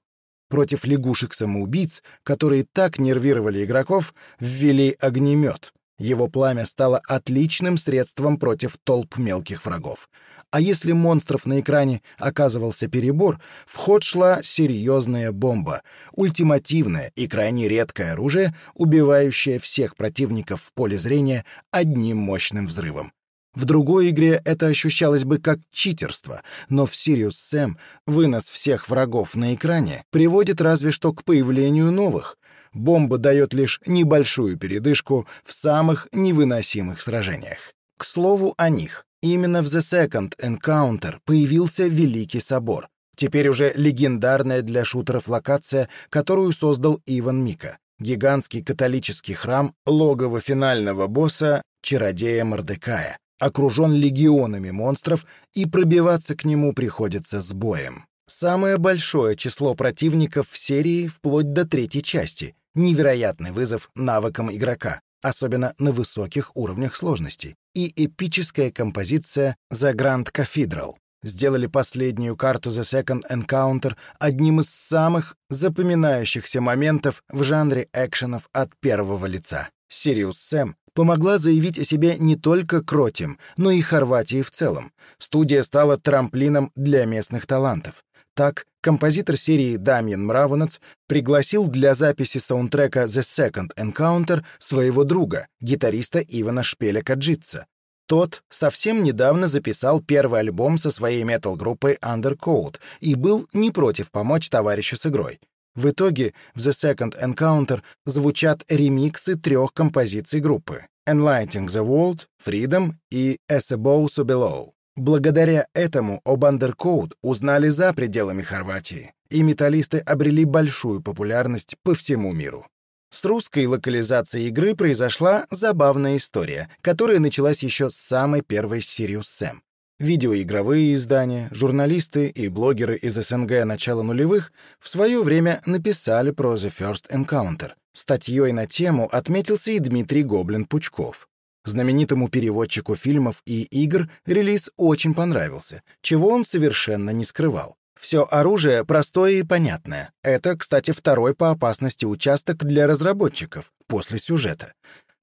Против лягушек-самоубийц, которые так нервировали игроков, ввели огнемет — его пламя стало отличным средством против толп мелких врагов. А если монстров на экране оказывался перебор, в ход шла серьезная бомба, ультимативное и крайне редкое оружие, убивающее всех противников в поле зрения одним мощным взрывом. В другой игре это ощущалось бы как читерство, но в Sirius Sam вынос всех врагов на экране приводит разве что к появлению новых, бомба дает лишь небольшую передышку в самых невыносимых сражениях. К слову о них. Именно в The Second Encounter появился Великий Собор, теперь уже легендарная для шутеров локация, которую создал Иван Мика. Гигантский католический храм, логово финального босса, чародея Мордекая, окружен легионами монстров, и пробиваться к нему приходится с боем. Самое большое число противников в серии вплоть до третьей части — невероятный вызов навыкам игрока, особенно на высоких уровнях сложности, и эпическая композиция The Grand Cathedral сделали последнюю карту The Second Encounter одним из самых запоминающихся моментов в жанре экшенов от первого лица. Serious Sam помогла заявить о себе не только Croteam, но и Хорватии в целом. Студия стала трамплином для местных талантов. Так, композитор серии Дамьен Мравонец пригласил для записи саундтрека The Second Encounter своего друга, гитариста Ивана Шпеля Каджитца. Тот совсем недавно записал первый альбом со своей метал-группой Undercode и был не против помочь товарищу с игрой. В итоге в The Second Encounter звучат ремиксы трех композиций группы Enlighting the World, Freedom и As Above So Below. Благодаря этому об Undercode узнали за пределами Хорватии, и металлисты обрели большую популярность по всему миру. С русской локализацией игры произошла забавная история, которая началась еще с самой первой Sirius Sam. Видеоигровые издания, журналисты и блогеры из СНГ начала нулевых в свое время написали про The First Encounter. Статьей на тему отметился и Дмитрий Гоблин-Пучков. Знаменитому переводчику фильмов и игр релиз очень понравился, чего он совершенно не скрывал. Все оружие простое и понятное. Это, кстати, второй по опасности участок для разработчиков после сюжета.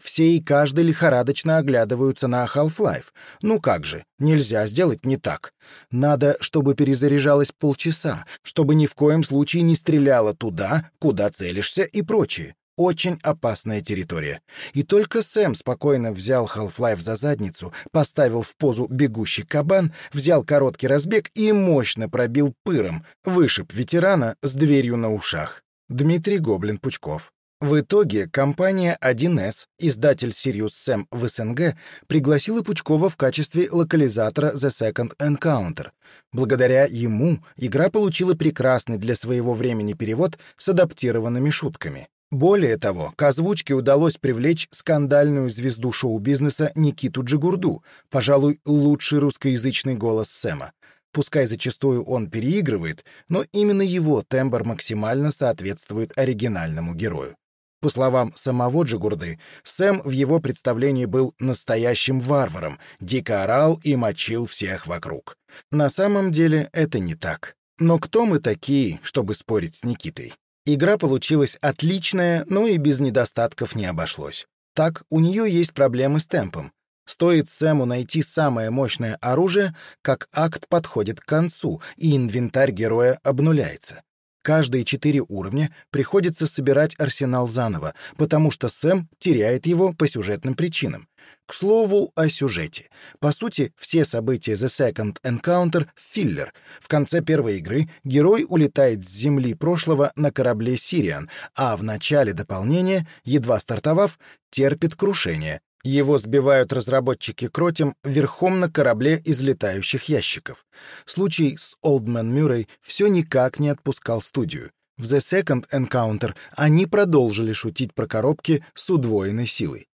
Все и каждый лихорадочно оглядываются на Half-Life. Ну как же, нельзя сделать не так. Надо, чтобы перезаряжалось полчаса, чтобы ни в коем случае не стреляло туда, куда целишься и прочее. Очень опасная территория. И только Сэм спокойно взял Half-Life за задницу, поставил в позу бегущий кабан, взял короткий разбег и мощно пробил пыром, вышиб ветерана с дверью на ушах. Дмитрий Гоблин-Пучков. В итоге компания 1С, издатель Sirius Sam в СНГ, пригласила Пучкова в качестве локализатора The Second Encounter. Благодаря ему игра получила прекрасный для своего времени перевод с адаптированными шутками. Более того, к озвучке удалось привлечь скандальную звезду шоу-бизнеса Никиту Джигурду, пожалуй, лучший русскоязычный голос Сэма. Пускай зачастую он переигрывает, но именно его тембр максимально соответствует оригинальному герою. По словам самого Джигурды, Сэм в его представлении был настоящим варваром, дико орал и мочил всех вокруг. На самом деле это не так. Но кто мы такие, чтобы спорить с Никитой? Игра получилась отличная, но и без недостатков не обошлось. Так, у нее есть проблемы с темпом. Стоит Сэму найти самое мощное оружие, как акт подходит к концу, и инвентарь героя обнуляется. Каждые четыре уровня приходится собирать арсенал заново, потому что Сэм теряет его по сюжетным причинам. К слову о сюжете. По сути, все события The Second Encounter — филлер. В конце первой игры герой улетает с Земли прошлого на корабле «Сириан», а в начале дополнения, едва стартовав, терпит крушение, его сбивают разработчики Croteam верхом на корабле из летающих ящиков. Случай с Old Man Murray все никак не отпускал студию. В The Second Encounter они продолжили шутить про коробки с удвоенной силой.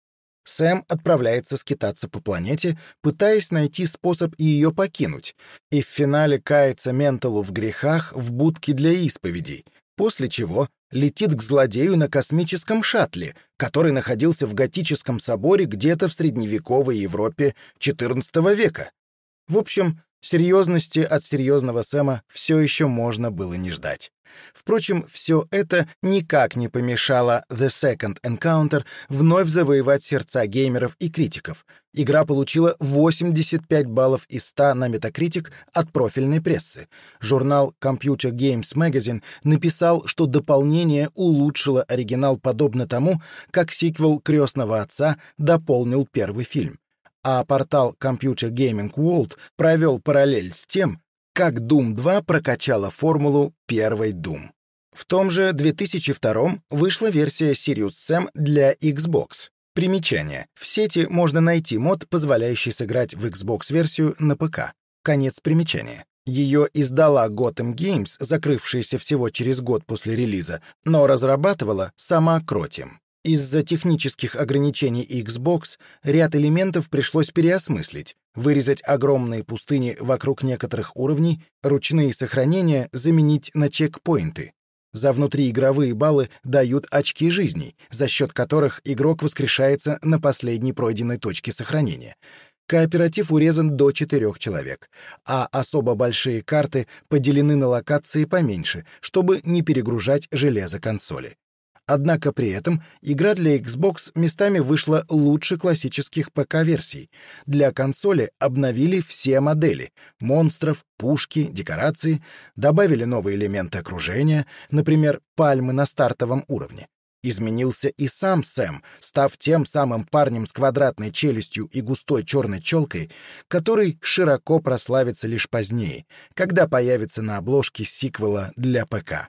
Сэм отправляется скитаться по планете, пытаясь найти способ ее покинуть, и в финале кается Менталу в грехах в будке для исповедей, после чего летит к злодею на космическом шаттле, который находился в готическом соборе где-то в средневековой Европе XIV века. В общем, Серьезности от серьезного Сэма все еще можно было не ждать. Впрочем, все это никак не помешало The Second Encounter вновь завоевать сердца геймеров и критиков. Игра получила 85 баллов из 100 на Metacritic от профильной прессы. Журнал Computer Games Magazine написал, что дополнение улучшило оригинал подобно тому, как сиквел «Крестного отца» дополнил первый фильм а портал Computer Gaming World провел параллель с тем, как Doom 2 прокачала формулу первой Doom. В том же 2002 вышла версия Sirius Sam для Xbox. Примечание. В сети можно найти мод, позволяющий сыграть в Xbox-версию на ПК. Конец примечания. Ее издала Gotham Games, закрывшаяся всего через год после релиза, но разрабатывала сама Croteam. Из-за технических ограничений Xbox ряд элементов пришлось переосмыслить, вырезать огромные пустыни вокруг некоторых уровней, ручные сохранения заменить на чекпоинты. За внутриигровые баллы дают очки жизней, за счет которых игрок воскрешается на последней пройденной точке сохранения. Кооператив урезан до четырех человек, а особо большие карты поделены на локации поменьше, чтобы не перегружать железо консоли. Однако при этом игра для Xbox местами вышла лучше классических ПК-версий. Для консоли обновили все модели — монстров, пушки, декорации, добавили новые элементы окружения, например, пальмы на стартовом уровне. Изменился и сам Сэм, став тем самым парнем с квадратной челюстью и густой черной челкой, который широко прославится лишь позднее, когда появится на обложке сиквела для ПК.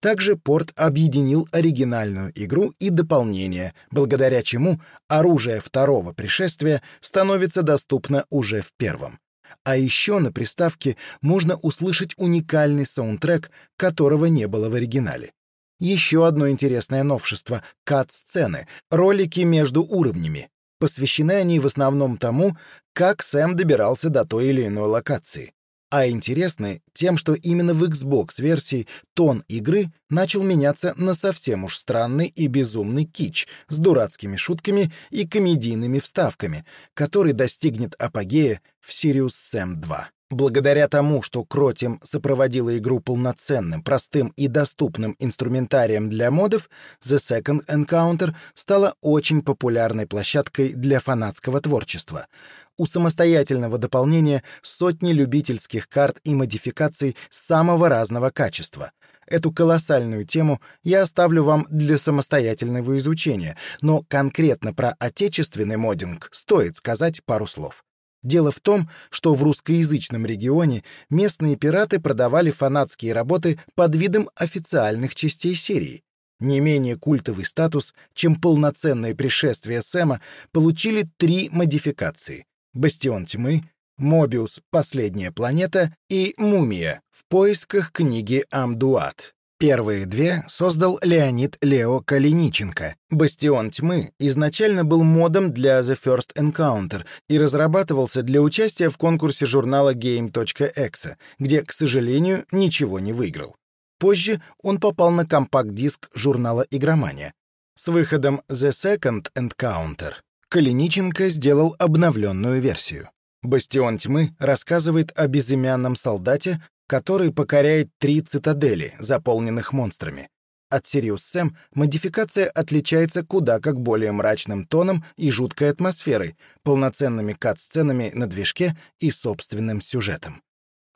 Также порт объединил оригинальную игру и дополнение, благодаря чему оружие второго пришествия становится доступно уже в первом. А еще на приставке можно услышать уникальный саундтрек, которого не было в оригинале. Еще одно интересное новшество — кат-сцены, ролики между уровнями. Посвящены они в основном тому, как Сэм добирался до той или иной локации. А интересны тем, что именно в Xbox-версии тон игры начал меняться на совсем уж странный и безумный кич с дурацкими шутками и комедийными вставками, который достигнет апогея в Serious Sam 2. Благодаря тому, что Croteam сопроводила игру полноценным, простым и доступным инструментарием для модов, The Second Encounter стала очень популярной площадкой для фанатского творчества. У самостоятельного дополнения сотни любительских карт и модификаций самого разного качества. Эту колоссальную тему я оставлю вам для самостоятельного изучения, но конкретно про отечественный моддинг стоит сказать пару слов. Дело в том, что в русскоязычном регионе местные пираты продавали фанатские работы под видом официальных частей серии. Не менее культовый статус, чем полноценное пришествие Сэма, получили три модификации — «Бастион тьмы», «Мобиус. Последняя планета» и «Мумия» в поисках книги Амдуат. Первые две создал Леонид Лео Калиниченко. «Бастион тьмы» изначально был модом для The First Encounter и разрабатывался для участия в конкурсе журнала Game.exe, где, к сожалению, ничего не выиграл. Позже он попал на компакт-диск журнала «Игромания». С выходом The Second Encounter Калиниченко сделал обновленную версию. «Бастион тьмы» рассказывает о безымянном солдате, который покоряет три цитадели, заполненных монстрами. От Sirius Sam модификация отличается куда как более мрачным тоном и жуткой атмосферой, полноценными кат-сценами на движке и собственным сюжетом.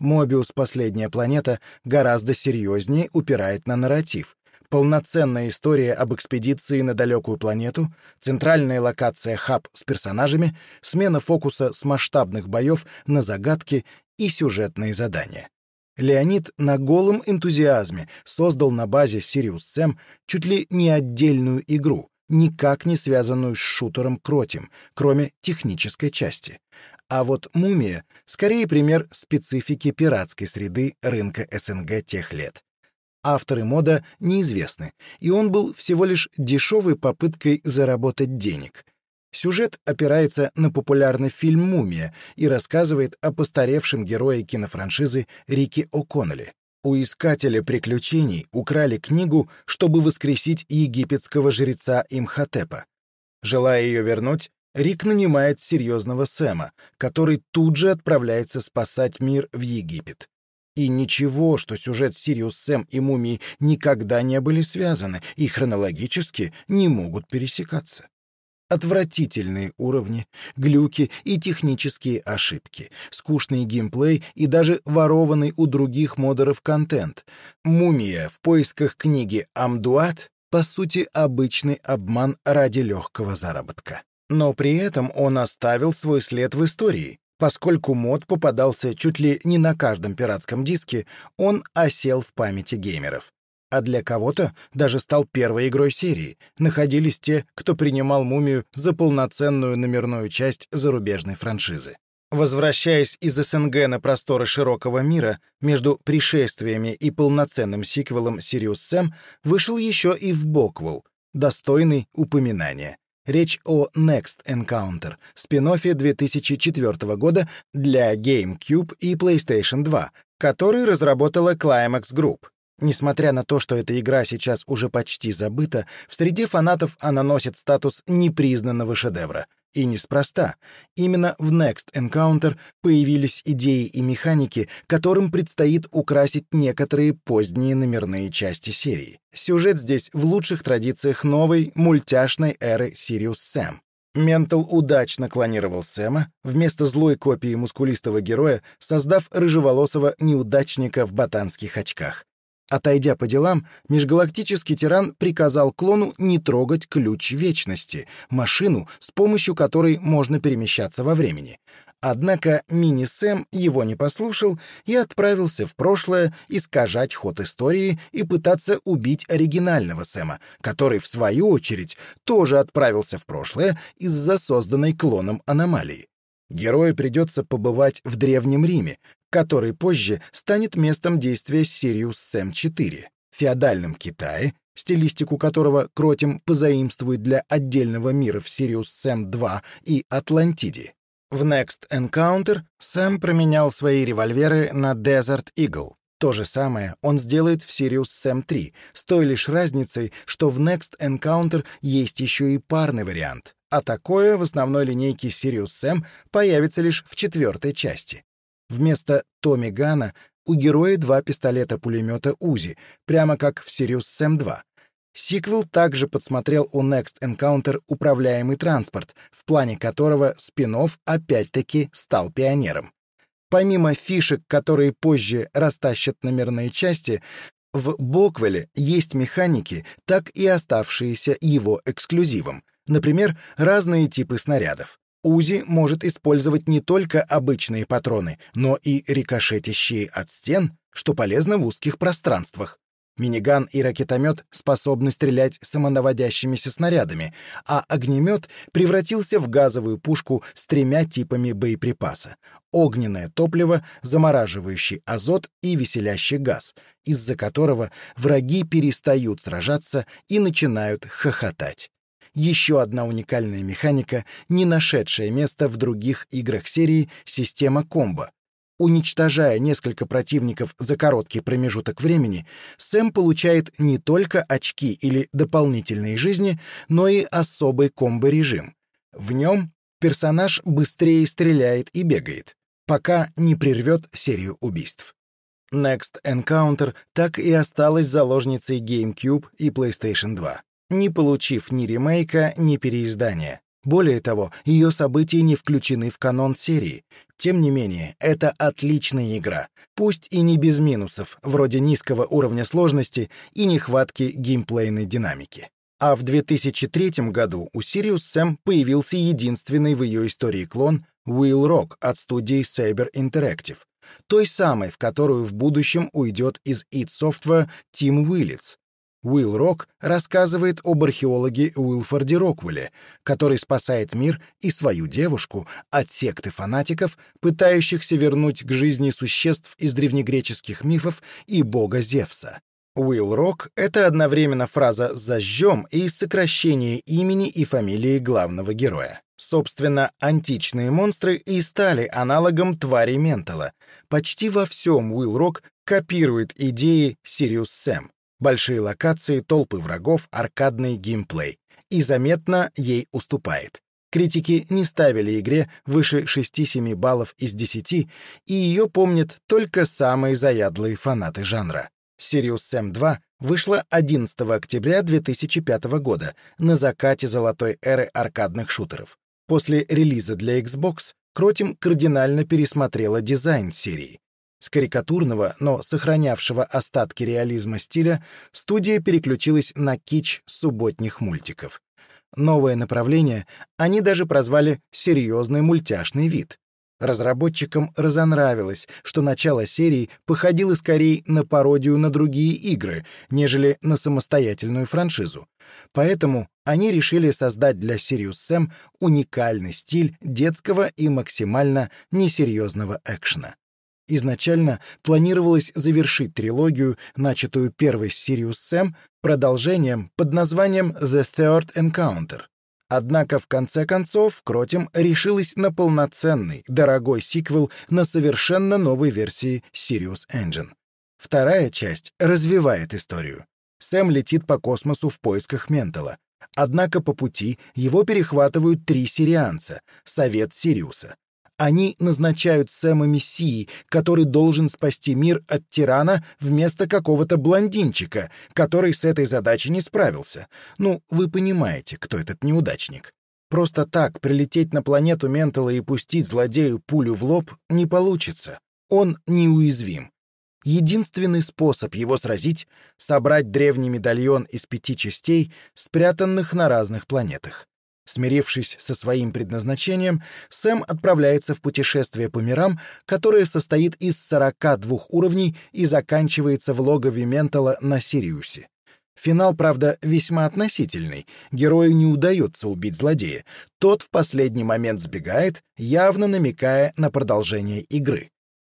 Мобиус «Последняя планета» гораздо серьезнее упирает на нарратив. Полноценная история об экспедиции на далекую планету, центральная локация хаб с персонажами, смена фокуса с масштабных боев на загадки и сюжетные задания. Леонид на голом энтузиазме создал на базе Serious Sam чуть ли не отдельную игру, никак не связанную с шутером Croteam, кроме технической части. А вот «Мумия» — скорее пример специфики пиратской среды рынка СНГ тех лет. Авторы мода неизвестны, и он был всего лишь дешевой попыткой заработать денег. Сюжет опирается на популярный фильм «Мумия» и рассказывает о постаревшем герое кинофраншизы Рике О'Коннелле. У искателя приключений украли книгу, чтобы воскресить египетского жреца Имхотепа. Желая ее вернуть, Рик нанимает серьезного Сэма, который тут же отправляется спасать мир в Египет. И ничего, что сюжет Сириус Сэм и Мумии никогда не были связаны и хронологически не могут пересекаться. Отвратительные уровни, глюки и технические ошибки, скучный геймплей и даже ворованный у других модеров контент. «Мумия» в поисках книги «Амдуат» по сути обычный обман ради легкого заработка. Но при этом он оставил свой след в истории. Поскольку мод попадался чуть ли не на каждом пиратском диске, он осел в памяти геймеров а для кого-то даже стал первой игрой серии. Находились те, кто принимал «Мумию» за полноценную номерную часть зарубежной франшизы. Возвращаясь из СНГ на просторы широкого мира, между пришествиями и полноценным сиквелом «Сириус Сэм» вышел еще и в Боквелл, достойный упоминания. Речь о Next Encounter, спин 2004 года для GameCube и PlayStation 2, который разработала Climax Group. Несмотря на то, что эта игра сейчас уже почти забыта, в среде фанатов она носит статус непризнанного шедевра. И неспроста. Именно в Next Encounter появились идеи и механики, которым предстоит украсить некоторые поздние номерные части серии. Сюжет здесь в лучших традициях новой мультяшной эры Sirius Sam. Ментал удачно клонировал Сэма, вместо злой копии мускулистого героя, создав рыжеволосого неудачника в ботанских очках. Отойдя по делам, межгалактический тиран приказал клону не трогать ключ вечности, машину, с помощью которой можно перемещаться во времени. Однако мини-Сэм его не послушал и отправился в прошлое искажать ход истории и пытаться убить оригинального Сэма, который, в свою очередь, тоже отправился в прошлое из-за созданной клоном аномалии. Герою придется побывать в Древнем Риме, который позже станет местом действия Serious Sam 4, феодальном Китае, стилистику которого Croteam позаимствует для отдельного мира в Serious Sam 2 и Атлантиде. В Next Encounter Сэм променял свои револьверы на Desert Eagle. То же самое он сделает в Serious Sam 3, с той лишь разницей, что в Next Encounter есть еще и парный вариант, а такое в основной линейке Serious Sam появится лишь в четвертой части. Вместо Томми Гана у героя два пистолета-пулемета УЗИ, прямо как в Sirius Sam 2. Сиквел также подсмотрел у Next Encounter управляемый транспорт, в плане которого спин опять-таки стал пионером. Помимо фишек, которые позже растащат номерные части, в Боквеле есть механики, так и оставшиеся его эксклюзивом. Например, разные типы снарядов. УЗИ может использовать не только обычные патроны, но и рикошетящие от стен, что полезно в узких пространствах. Миниган и ракетомет способны стрелять самонаводящимися снарядами, а огнемет превратился в газовую пушку с тремя типами боеприпаса — огненное топливо, замораживающий азот и веселящий газ, из-за которого враги перестают сражаться и начинают хохотать еще одна уникальная механика, не нашедшая места в других играх серии система комбо. Уничтожая несколько противников за короткий промежуток времени, Сэм получает не только очки или дополнительные жизни, но и особый комбо-режим. В нем персонаж быстрее стреляет и бегает, пока не прервет серию убийств. Next Encounter так и осталась заложницей GameCube и PlayStation 2 не получив ни ремейка, ни переиздания. Более того, ее события не включены в канон серии. Тем не менее, это отличная игра, пусть и не без минусов, вроде низкого уровня сложности и нехватки геймплейной динамики. А в 2003 году у Sirius Sam появился единственный в ее истории клон Will Rock от студии Saber Interactive, той самой, в которую в будущем уйдет из id Software Tim Willits, Уилл Рок рассказывает об археологе Уилфорде Роквелле, который спасает мир и свою девушку от секты фанатиков, пытающихся вернуть к жизни существ из древнегреческих мифов и бога Зевса. Will Rock — это одновременно фраза «зажжем» и сокращение имени и фамилии главного героя. Собственно, античные монстры и стали аналогом твари Ментала. Почти во всем Will Rock копирует идеи Сириус Сэм. Большие локации, толпы врагов, аркадный геймплей. И заметно ей уступает. Критики не ставили игре выше 6-7 баллов из 10, и ее помнят только самые заядлые фанаты жанра. Serious Sam 2 вышла 11 октября 2005 года на закате золотой эры аркадных шутеров. После релиза для Xbox Croteam кардинально пересмотрела дизайн серии. С карикатурного, но сохранявшего остатки реализма стиля, студия переключилась на кич субботних мультиков. Новое направление они даже прозвали «серьезный мультяшный вид». Разработчикам разонравилось, что начало серии походило скорее на пародию на другие игры, нежели на самостоятельную франшизу. Поэтому они решили создать для Sirius Sam уникальный стиль детского и максимально несерьезного экшена. Изначально планировалось завершить трилогию, начатую первой с Serious Sam, продолжением под названием The Third Encounter. Однако, в конце концов, Croteam решилась на полноценный, дорогой сиквел на совершенно новой версии Serious Engine. Вторая часть развивает историю. Сэм летит по космосу в поисках Ментала. Однако по пути его перехватывают три сирианца — Совет Сириуса. Они назначают Сэма Мессией, который должен спасти мир от тирана вместо какого-то блондинчика, который с этой задачей не справился. Ну, вы понимаете, кто этот неудачник. Просто так прилететь на планету Ментала и пустить злодею пулю в лоб не получится. Он неуязвим. Единственный способ его сразить — собрать древний медальон из пяти частей, спрятанных на разных планетах. Смирившись со своим предназначением, Сэм отправляется в путешествие по мирам, которое состоит из 42 уровней и заканчивается в логове Ментала на Сириусе. Финал, правда, весьма относительный. Герою не удается убить злодея. Тот в последний момент сбегает, явно намекая на продолжение игры.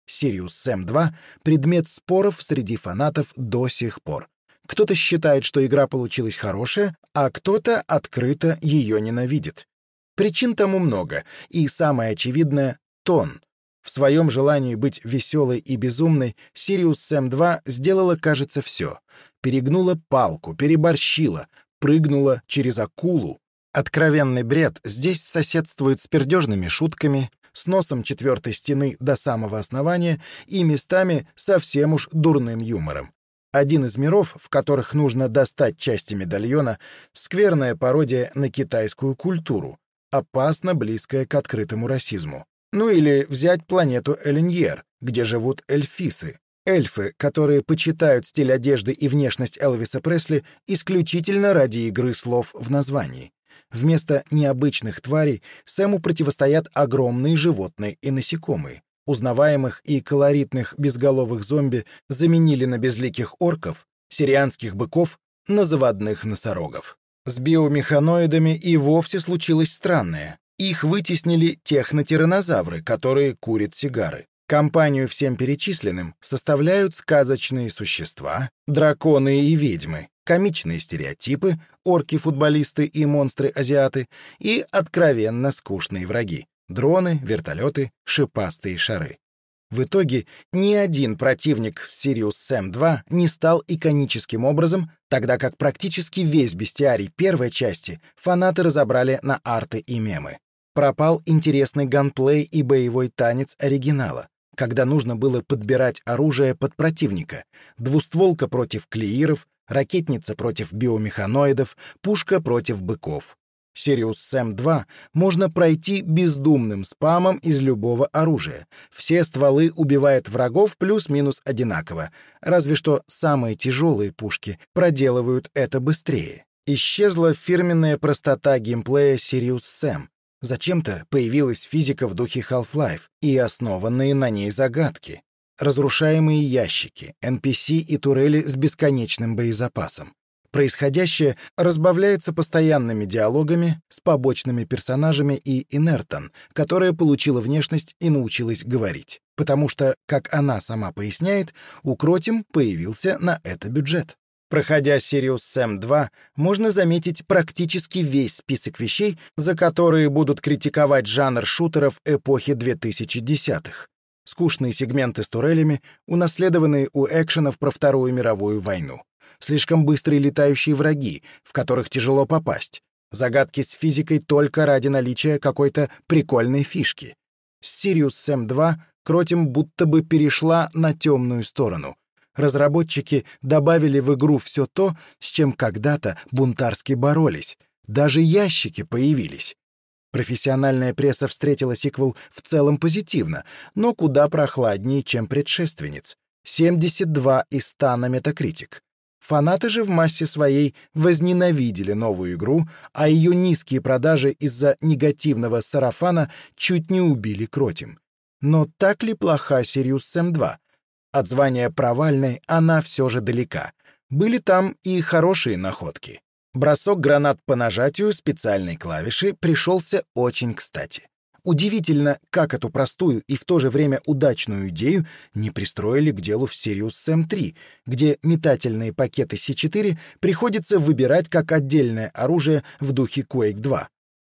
Сириус Сэм 2 — предмет споров среди фанатов до сих пор. Кто-то считает, что игра получилась хорошая, а кто-то открыто ее ненавидит. Причин тому много, и самое очевидное — тон. В своем желании быть веселой и безумной Sirius Sam 2 сделала, кажется, все. Перегнула палку, переборщила, прыгнула через акулу. Откровенный бред здесь соседствует с пердежными шутками, с носом четвертой стены до самого основания и местами совсем уж дурным юмором. Один из миров, в которых нужно достать части медальона, скверная пародия на китайскую культуру, опасно близкая к открытому расизму. Ну или взять планету Элиньер, где живут эльфисы, эльфы, которые почитают стиль одежды и внешность Элвиса Пресли исключительно ради игры слов в названии. Вместо необычных тварей Сэму противостоят огромные животные и насекомые. Узнаваемых и колоритных безголовых зомби заменили на безликих орков, сирианских быков, на заводных носорогов. С биомеханоидами и вовсе случилось странное. Их вытеснили технотиранозавры, которые курят сигары. Компанию всем перечисленным составляют сказочные существа, драконы и ведьмы, комичные стереотипы, орки-футболисты и монстры-азиаты и откровенно скучные враги дроны, вертолеты, шипастые шары. В итоге ни один противник в Sirius Sam-2 не стал иконическим образом, тогда как практически весь бестиарий первой части фанаты разобрали на арты и мемы. Пропал интересный ганплей и боевой танец оригинала, когда нужно было подбирать оружие под противника, двустволка против клеиров, ракетница против биомеханоидов, пушка против быков. Sirius Sam 2 можно пройти бездумным спамом из любого оружия. Все стволы убивают врагов плюс-минус одинаково, разве что самые тяжелые пушки проделывают это быстрее. Исчезла фирменная простота геймплея Sirius Sam. Зачем-то появилась физика в духе Half-Life и основанные на ней загадки. Разрушаемые ящики, NPC и турели с бесконечным боезапасом Происходящее разбавляется постоянными диалогами с побочными персонажами и Инертон, которая получила внешность и научилась говорить. Потому что, как она сама поясняет, у Croteam появился на это бюджет. Проходя Serious Sam 2, можно заметить практически весь список вещей, за которые будут критиковать жанр шутеров эпохи 2010-х. Скучные сегменты с турелями, унаследованные у экшенов про Вторую мировую войну. Слишком быстрые летающие враги, в которых тяжело попасть. Загадки с физикой только ради наличия какой-то прикольной фишки. С Serious Sam 2 Croteam будто бы перешла на темную сторону, разработчики добавили в игру все то, с чем когда-то бунтарски боролись. Даже ящики появились. Профессиональная пресса встретила сиквел в целом позитивно, но куда прохладнее, чем предшественниц. 72 из 100 на Metacritic. Фанаты же в массе своей возненавидели новую игру, а ее низкие продажи из-за негативного сарафана чуть не убили Croteam. Но так ли плоха Serious Sam 2? От звания провальной она все же далека. Были там и хорошие находки. Бросок гранат по нажатию специальной клавиши пришелся очень кстати. Удивительно, как эту простую и в то же время удачную идею не пристроили к делу в Sirius Sam 3, где метательные пакеты C4 приходится выбирать как отдельное оружие в духе Quake 2.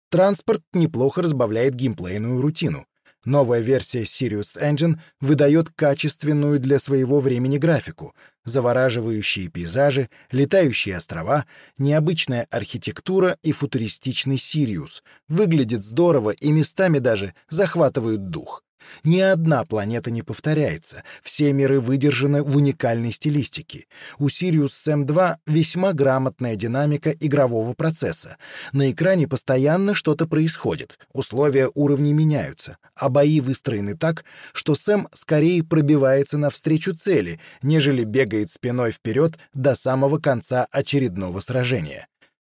Транспорт неплохо разбавляет геймплейную рутину. Новая версия Sirius Engine выдает качественную для своего времени графику, завораживающие пейзажи, летающие острова, необычная архитектура и футуристичный Сириус. Выглядит здорово и местами даже захватывают дух. Ни одна планета не повторяется, все миры выдержаны в уникальной стилистике. У Sirius Sam-2 весьма грамотная динамика игрового процесса. На экране постоянно что-то происходит, условия уровней меняются, а бои выстроены так, что Сэм скорее пробивается навстречу цели, нежели бегает спиной вперед до самого конца очередного сражения.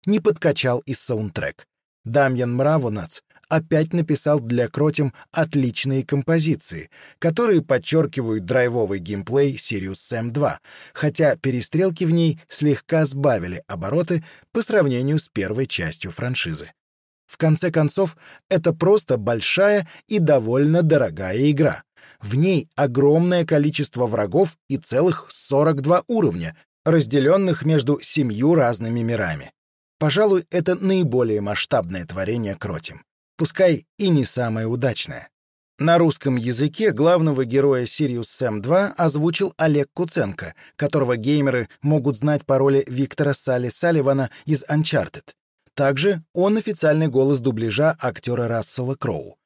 Не подкачал и саундтрек. Дамьян Мравунац опять написал для Croteam отличные композиции, которые подчеркивают драйвовый геймплей Serious Sam 2, хотя перестрелки в ней слегка сбавили обороты по сравнению с первой частью франшизы. В конце концов, это просто большая и довольно дорогая игра. В ней огромное количество врагов и целых 42 уровня, разделенных между семью разными мирами. Пожалуй, это наиболее масштабное творение Croteam пускай и не самое удачное. На русском языке главного героя Serious Sam 2 озвучил Олег Куценко, которого геймеры могут знать по роли Виктора Салли Салливана из Uncharted. Также он официальный голос дубляжа актера Рассела Кроу.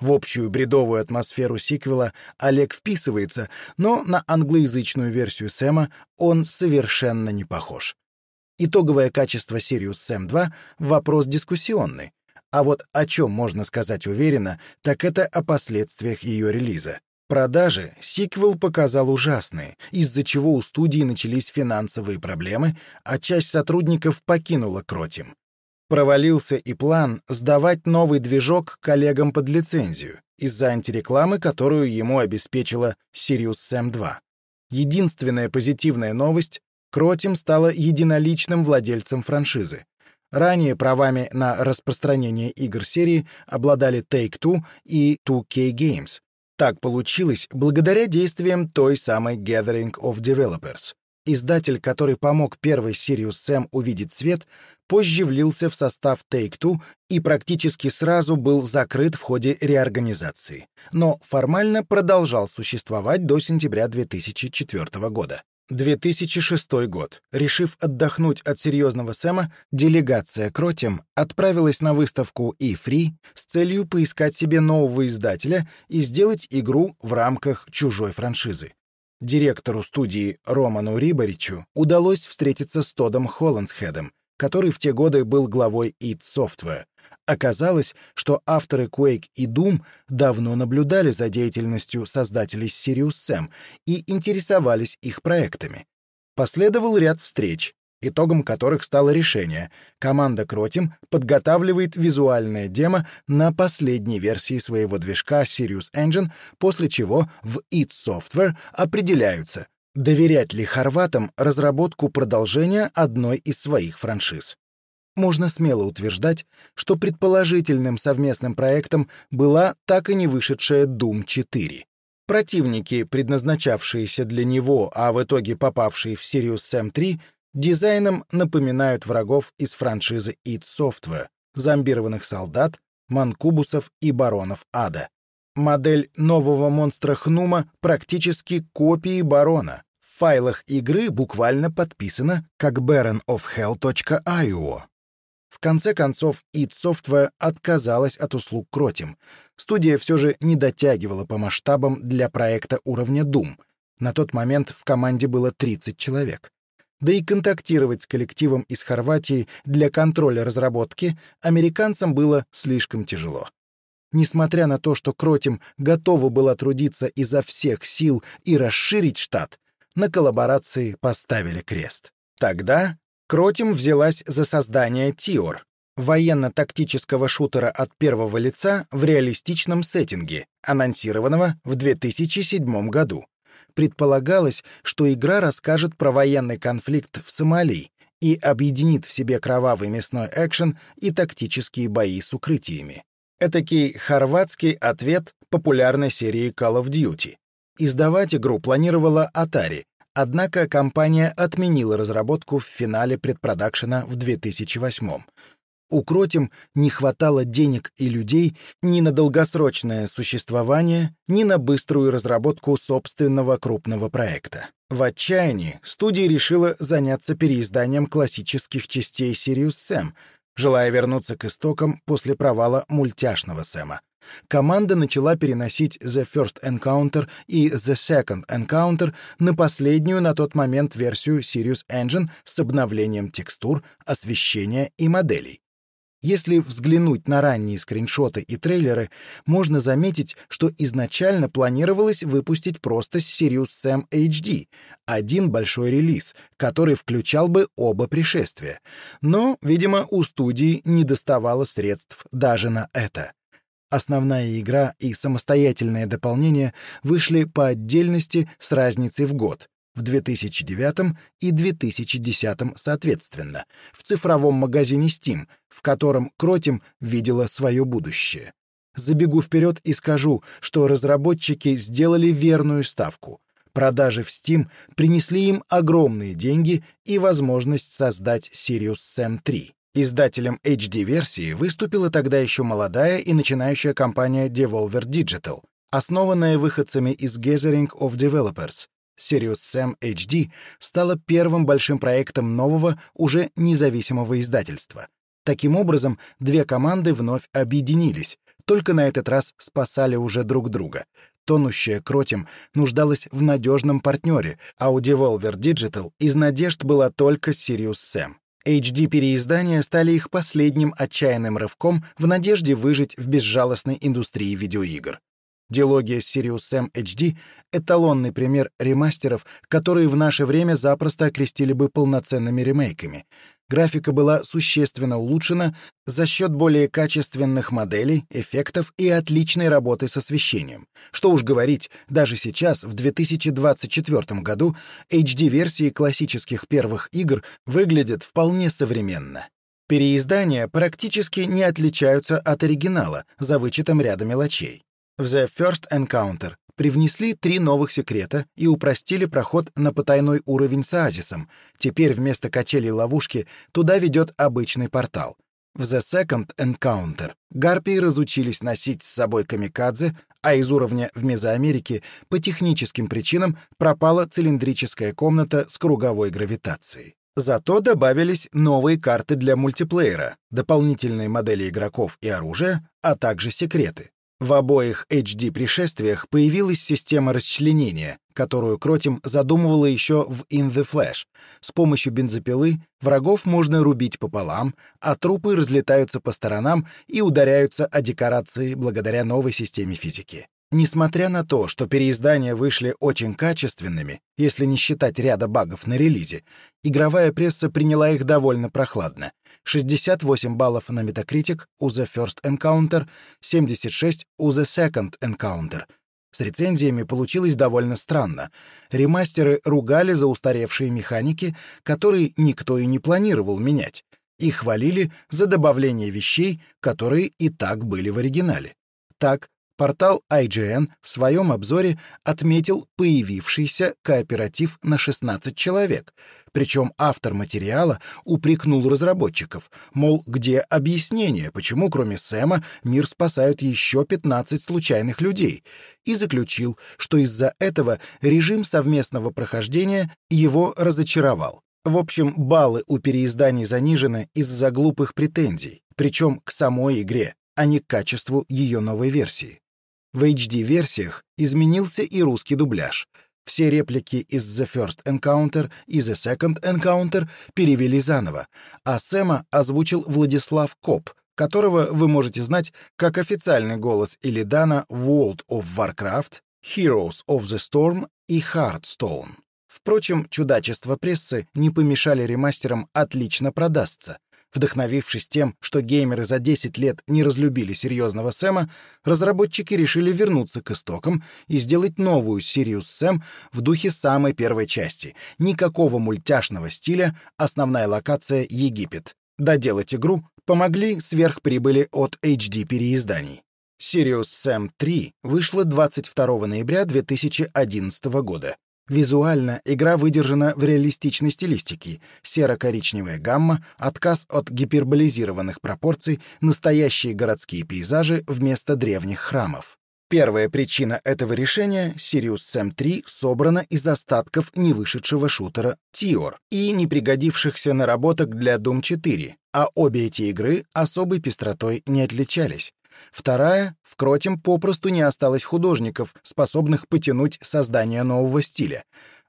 В общую бредовую атмосферу сиквела Олег вписывается, но на англоязычную версию Сэма он совершенно не похож. Итоговое качество Serious Sam 2 — вопрос дискуссионный. А вот о чем можно сказать уверенно, так это о последствиях ее релиза. Продажи сиквел показал ужасные, из-за чего у студии начались финансовые проблемы, а часть сотрудников покинула Croteam. Провалился и план сдавать новый движок коллегам под лицензию из-за антирекламы, которую ему обеспечила Serious Sam 2. Единственная позитивная новость — Croteam стала единоличным владельцем франшизы. Ранее правами на распространение игр серии обладали Take-Two и 2K Games. Так получилось благодаря действиям той самой Gathering of Developers. Издатель, который помог первой Serious Sam увидеть свет, позже влился в состав Take-Two и практически сразу был закрыт в ходе реорганизации, но формально продолжал существовать до сентября 2004 года. 2006 год. Решив отдохнуть от серьезного Сэма, делегация Croteam отправилась на выставку E3 с целью поискать себе нового издателя и сделать игру в рамках чужой франшизы. Директору студии Роману Рибаричу удалось встретиться с Тодом Холландсхедом, который в те годы был главой id Software. Оказалось, что авторы Quake и Doom давно наблюдали за деятельностью создателей Serious Sam и интересовались их проектами. Последовал ряд встреч, итогом которых стало решение. Команда Croteam подготавливает визуальное демо на последней версии своего движка Serious Engine, после чего в id Software определяются, Доверять ли хорватам разработку продолжения одной из своих франшиз? Можно смело утверждать, что предположительным совместным проектом была так и не вышедшая Doom 4. Противники, предназначавшиеся для него, а в итоге попавшие в Sirius Sam 3, дизайном напоминают врагов из франшизы id Software, зомбированных солдат, манкубусов и баронов ада. Модель нового монстра Хнума практически копии барона. В файлах игры буквально подписано как baronofhell.io. В конце концов, id Software отказалась от услуг Croteam. Студия все же не дотягивала по масштабам для проекта уровня Doom. На тот момент в команде было 30 человек. Да и контактировать с коллективом из Хорватии для контроля разработки американцам было слишком тяжело. Несмотря на то, что Croteam готова была трудиться изо всех сил и расширить штат, на коллаборации поставили крест. Тогда Croteam взялась за создание Тиор, военно-тактического шутера от первого лица в реалистичном сеттинге, анонсированного в 2007 году. Предполагалось, что игра расскажет про военный конфликт в Сомали и объединит в себе кровавый мясной экшен и тактические бои с укрытиями. Этакий хорватский ответ популярной серии Call of Duty. Издавать игру планировала Atari, однако компания отменила разработку в финале предпродакшена в 2008 -м. У Croteam не хватало денег и людей ни на долгосрочное существование, ни на быструю разработку собственного крупного проекта. В отчаянии студия решила заняться переизданием классических частей Serious Sam, желая вернуться к истокам после провала мультяшного Сэма. Команда начала переносить The First Encounter и The Second Encounter на последнюю на тот момент версию Sirius Engine с обновлением текстур, освещения и моделей. Если взглянуть на ранние скриншоты и трейлеры, можно заметить, что изначально планировалось выпустить просто Sirius Sam HD, один большой релиз, который включал бы оба пришествия. Но, видимо, у студии не доставало средств даже на это. Основная игра и самостоятельное дополнение вышли по отдельности с разницей в год, в 2009 и 2010 соответственно, в цифровом магазине Steam, в котором Croteam видела свое будущее. Забегу вперед и скажу, что разработчики сделали верную ставку. Продажи в Steam принесли им огромные деньги и возможность создать Serious Sam 3. Издателем HD-версии выступила тогда еще молодая и начинающая компания Devolver Digital, основанная выходцами из Gathering of Developers, Serious Sam HD стала первым большим проектом нового, уже независимого издательства. Таким образом, две команды вновь объединились, только на этот раз спасали уже друг друга. Тонущая Croteam нуждалась в надежном партнере, а у Devolver Digital из надежд была только Serious Sam. HD-переиздания стали их последним отчаянным рывком в надежде выжить в безжалостной индустрии видеоигр. Дилогия Sirius Sam HD — эталонный пример ремастеров, которые в наше время запросто окрестили бы полноценными ремейками. Графика была существенно улучшена за счет более качественных моделей, эффектов и отличной работы с освещением. Что уж говорить, даже сейчас, в 2024 году, HD-версии классических первых игр выглядят вполне современно. Переиздания практически не отличаются от оригинала, за вычетом ряда мелочей. В The First Encounter привнесли три новых секрета и упростили проход на потайной уровень с оазисом. Теперь вместо качелей-ловушки туда ведет обычный портал. В The Second Encounter гарпии разучились носить с собой камикадзе, а из уровня в Мезоамерике по техническим причинам пропала цилиндрическая комната с круговой гравитацией. Зато добавились новые карты для мультиплеера, дополнительные модели игроков и оружия, а также секреты. В обоих HD-пришествиях появилась система расчленения, которую Croteam задумывала еще в In the Flesh. С помощью бензопилы врагов можно рубить пополам, а трупы разлетаются по сторонам и ударяются о декорации благодаря новой системе физики. Несмотря на то, что переиздания вышли очень качественными, если не считать ряда багов на релизе, игровая пресса приняла их довольно прохладно. 68 баллов на Metacritic у The First Encounter, 76 у The Second Encounter. С рецензиями получилось довольно странно. Ремастеры ругали за устаревшие механики, которые никто и не планировал менять, и хвалили за добавление вещей, которые и так были в оригинале. Так, Портал IGN в своем обзоре отметил появившийся кооператив на 16 человек, причем автор материала упрекнул разработчиков, мол, где объяснение, почему кроме Сэма мир спасают еще 15 случайных людей, и заключил, что из-за этого режим совместного прохождения его разочаровал. В общем, баллы у переизданий занижены из-за глупых претензий, причем к самой игре, а не к качеству ее новой версии. В HD-версиях изменился и русский дубляж. Все реплики из The First Encounter и The Second Encounter перевели заново, а Сэма озвучил Владислав Коп, которого вы можете знать как официальный голос Илидана в World of Warcraft, Heroes of the Storm и Hearthstone. Впрочем, чудачества прессы не помешали ремастерам отлично продастся, Вдохновившись тем, что геймеры за 10 лет не разлюбили серьезного Сэма, разработчики решили вернуться к истокам и сделать новую Сириус Сэм в духе самой первой части. Никакого мультяшного стиля, основная локация — Египет. Доделать игру помогли сверхприбыли от HD-переизданий. Sirius Sam 3 вышла 22 ноября 2011 года. Визуально игра выдержана в реалистичной стилистике. Серо-коричневая гамма, отказ от гиперболизированных пропорций, настоящие городские пейзажи вместо древних храмов. Первая причина этого решения — Sirius Sam 3 собрана из остатков невышедшего шутера Tior и непригодившихся наработок для Doom 4, а обе эти игры особой пестротой не отличались. Вторая — в Кротем попросту не осталось художников, способных потянуть создание нового стиля.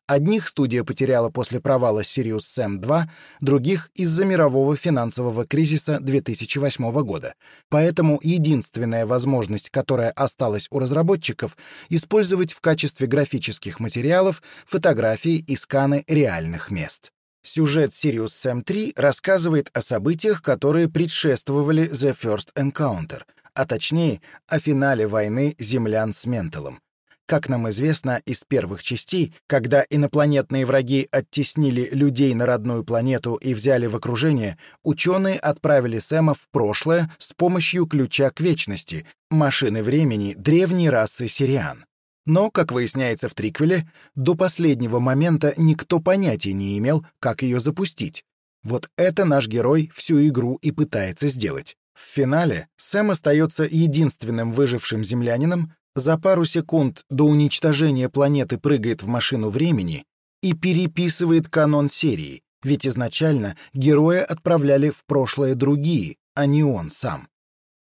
Одних студия потеряла после провала Sirius Sam 2, других — из-за мирового финансового кризиса 2008 года. Поэтому единственная возможность, которая осталась у разработчиков — использовать в качестве графических материалов фотографии и сканы реальных мест. Сюжет Sirius Sam 3 рассказывает о событиях, которые предшествовали The First Encounter — а точнее о финале войны землян с Менталом. Как нам известно из первых частей, когда инопланетные враги оттеснили людей на родную планету и взяли в окружение, ученые отправили Сэма в прошлое с помощью ключа к вечности, машины времени древней расы сириан. Но, как выясняется в триквеле, до последнего момента никто понятия не имел, как ее запустить. Вот это наш герой всю игру и пытается сделать. В финале Сэм остается единственным выжившим землянином, за пару секунд до уничтожения планеты прыгает в машину времени и переписывает канон серии, ведь изначально героя отправляли в прошлое другие, а не он сам.